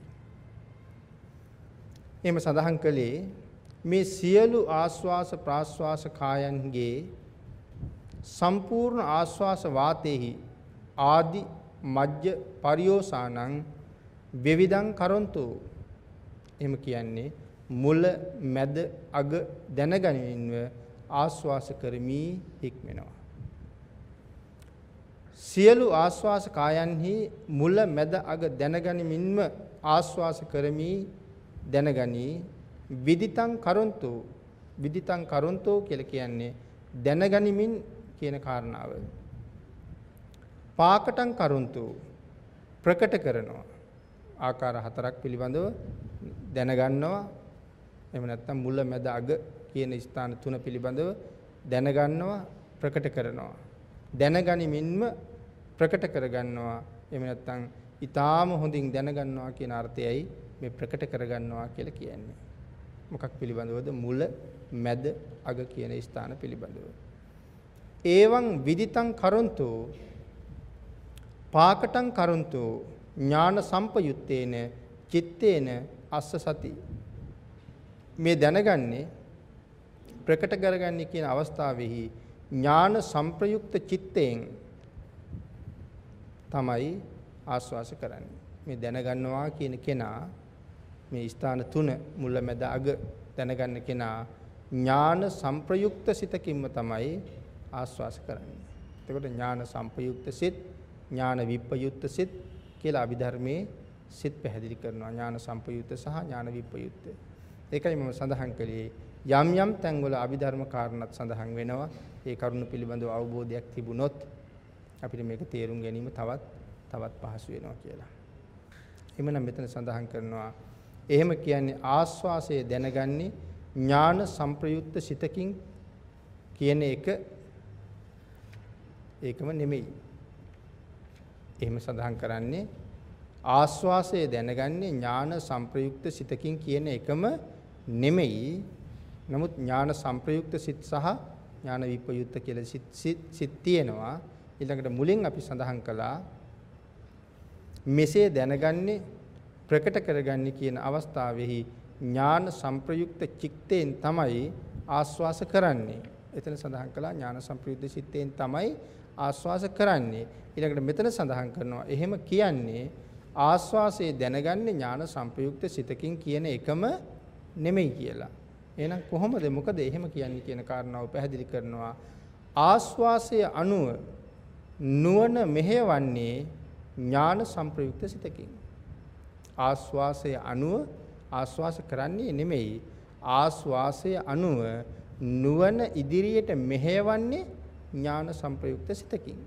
එහෙම සඳහන් කළේ මේ සියලු ආස්වාස ප්‍රාස්වාස කායන්ගේ සම්පූර්ණ ආස්වාස වාතේහි ආදි මජ්ජ පරියෝසානං විවිධං කරොන්තු. එහෙම කියන්නේ මුල මැද අග දැනගැනීමව ආස්වාස කරමි හික්මෙනවා. සියලු ආස්වාස කායන්හි මුල මැද අග දැනගැනීමින්ම ආස්වාස කරමි දැනගනි. විදිතං කරොන්තු විදිතං කරොන්තෝ කියලා කියන්නේ දැනගනිමින් කියන කාරණාව. පාකටං කරොන්තු ප්‍රකට කරනවා ආකාර හතරක් පිළිබඳව දැනගන්නවා. එහෙම නැත්නම් මුල මැද අග කියන ස්ථාන තුන පිළිබඳව දැනගන්නවා ප්‍රකට කරනවා. දැනගනිමින්ම ප්‍රකට කරගන්නවා එහෙම නැත්නම් ඊටාම හොඳින් දැනගන්නවා කියන අර්ථයයි මේ ප්‍රකට කරගන්නවා කියලා කියන්නේ. මොකක් පිළිබඳවද මුල මැද අග කියන ස්ථාන පිළිබඳව. ඒවං විදිතං කරොන්තු පාකටං කරොන්තු ඥාන සම්පයුත්තේන චිත්තේන අස්ස සති මේ දැනගන්නේ ප්‍රකට කරගන්නේ කියන අවස්ථාවෙහි ඥාන සංප්‍රයුක්ත චිත්තයෙන් තමයි ආස්වාස කරන්නේ මේ දැනගන්නවා කියන කෙනා මේ ස්ථාන තුන මුල මැද අග දැනගන්න කෙනා ඥාන සංප්‍රයුක්ත සිතකින්ම තමයි ආස්වාස කරන්නේ. එතකොට ඥාන සංප්‍රයුක්ත සිත්, ඥාන විප්‍රයුක්ත සිත් කියලා අභිධර්මයේ සිත් පැහැදිලි කරනවා. ඥාන සංප්‍රයුක්ත සහ ඥාන විප්‍රයුක්ත. ඒකයි මම සඳහන් කළේ යම් යම් තැන්වල අභිධර්ම කාරණාත් සඳහන් වෙනවා. ඒ කරුණ පිළිබඳව අවබෝධයක් තිබුණොත් අපිට මේක තේරුම් ගැනීම තවත් තවත් පහසු වෙනවා කියලා. එමනම් මෙතන සඳහන් කරනවා එහෙම කියන්නේ ආස්වාසය දැනගන්නේ ඥාන සංප්‍රයුක්ත සිතකින් කියන එක ඒකම නෙමෙයි. එහෙම සඳහන් කරන්නේ ආස්වාසය දැනගන්නේ ඥාන සංප්‍රයුක්ත සිතකින් කියන එකම නෙමෙයි. නමුත් ඥාන සංප්‍රයුක්ත සිත් සහ ඥාන විපයුක්ත කියලා සිත් සිත් තියෙනවා. ඊළඟට මුලින් අපි සඳහන් කළා මෙසේ දැනගන්නේ ප්‍රකට කරගන්නේ කියන අවස්ථාවෙහි ඥාන සංප්‍රයුක්ත චිත්තයෙන් තමයි ආස්වාස කරන්නේ. එතන සඳහන් කළා ඥාන සංප්‍රයුක්ත චිත්තයෙන් තමයි ආස්වාස කරන්නේ. ඊළඟට මෙතන සඳහන් කරනවා එහෙම කියන්නේ ආස්වාසයේ දැනගන්නේ ඥාන සංප්‍රයුක්ත සිතකින් කියන එකම නෙමෙයි කියලා. එහෙනම් කොහොමද මොකද එහෙම කියන්නේ කියන කාරණාව පැහැදිලි කරනවා. ආස්වාසයේ අනුව නුවණ මෙහෙවන්නේ ඥාන සංප්‍රයුක්ත සිතකින්. ආස්වාසය අනුව ආස්වාස කරන්නේ නෙමෙයි ආස්වාසය අනුව නුවණ ඉදිරියට මෙහෙයවන්නේ ඥාන සංප්‍රයුක්ත සිතකින්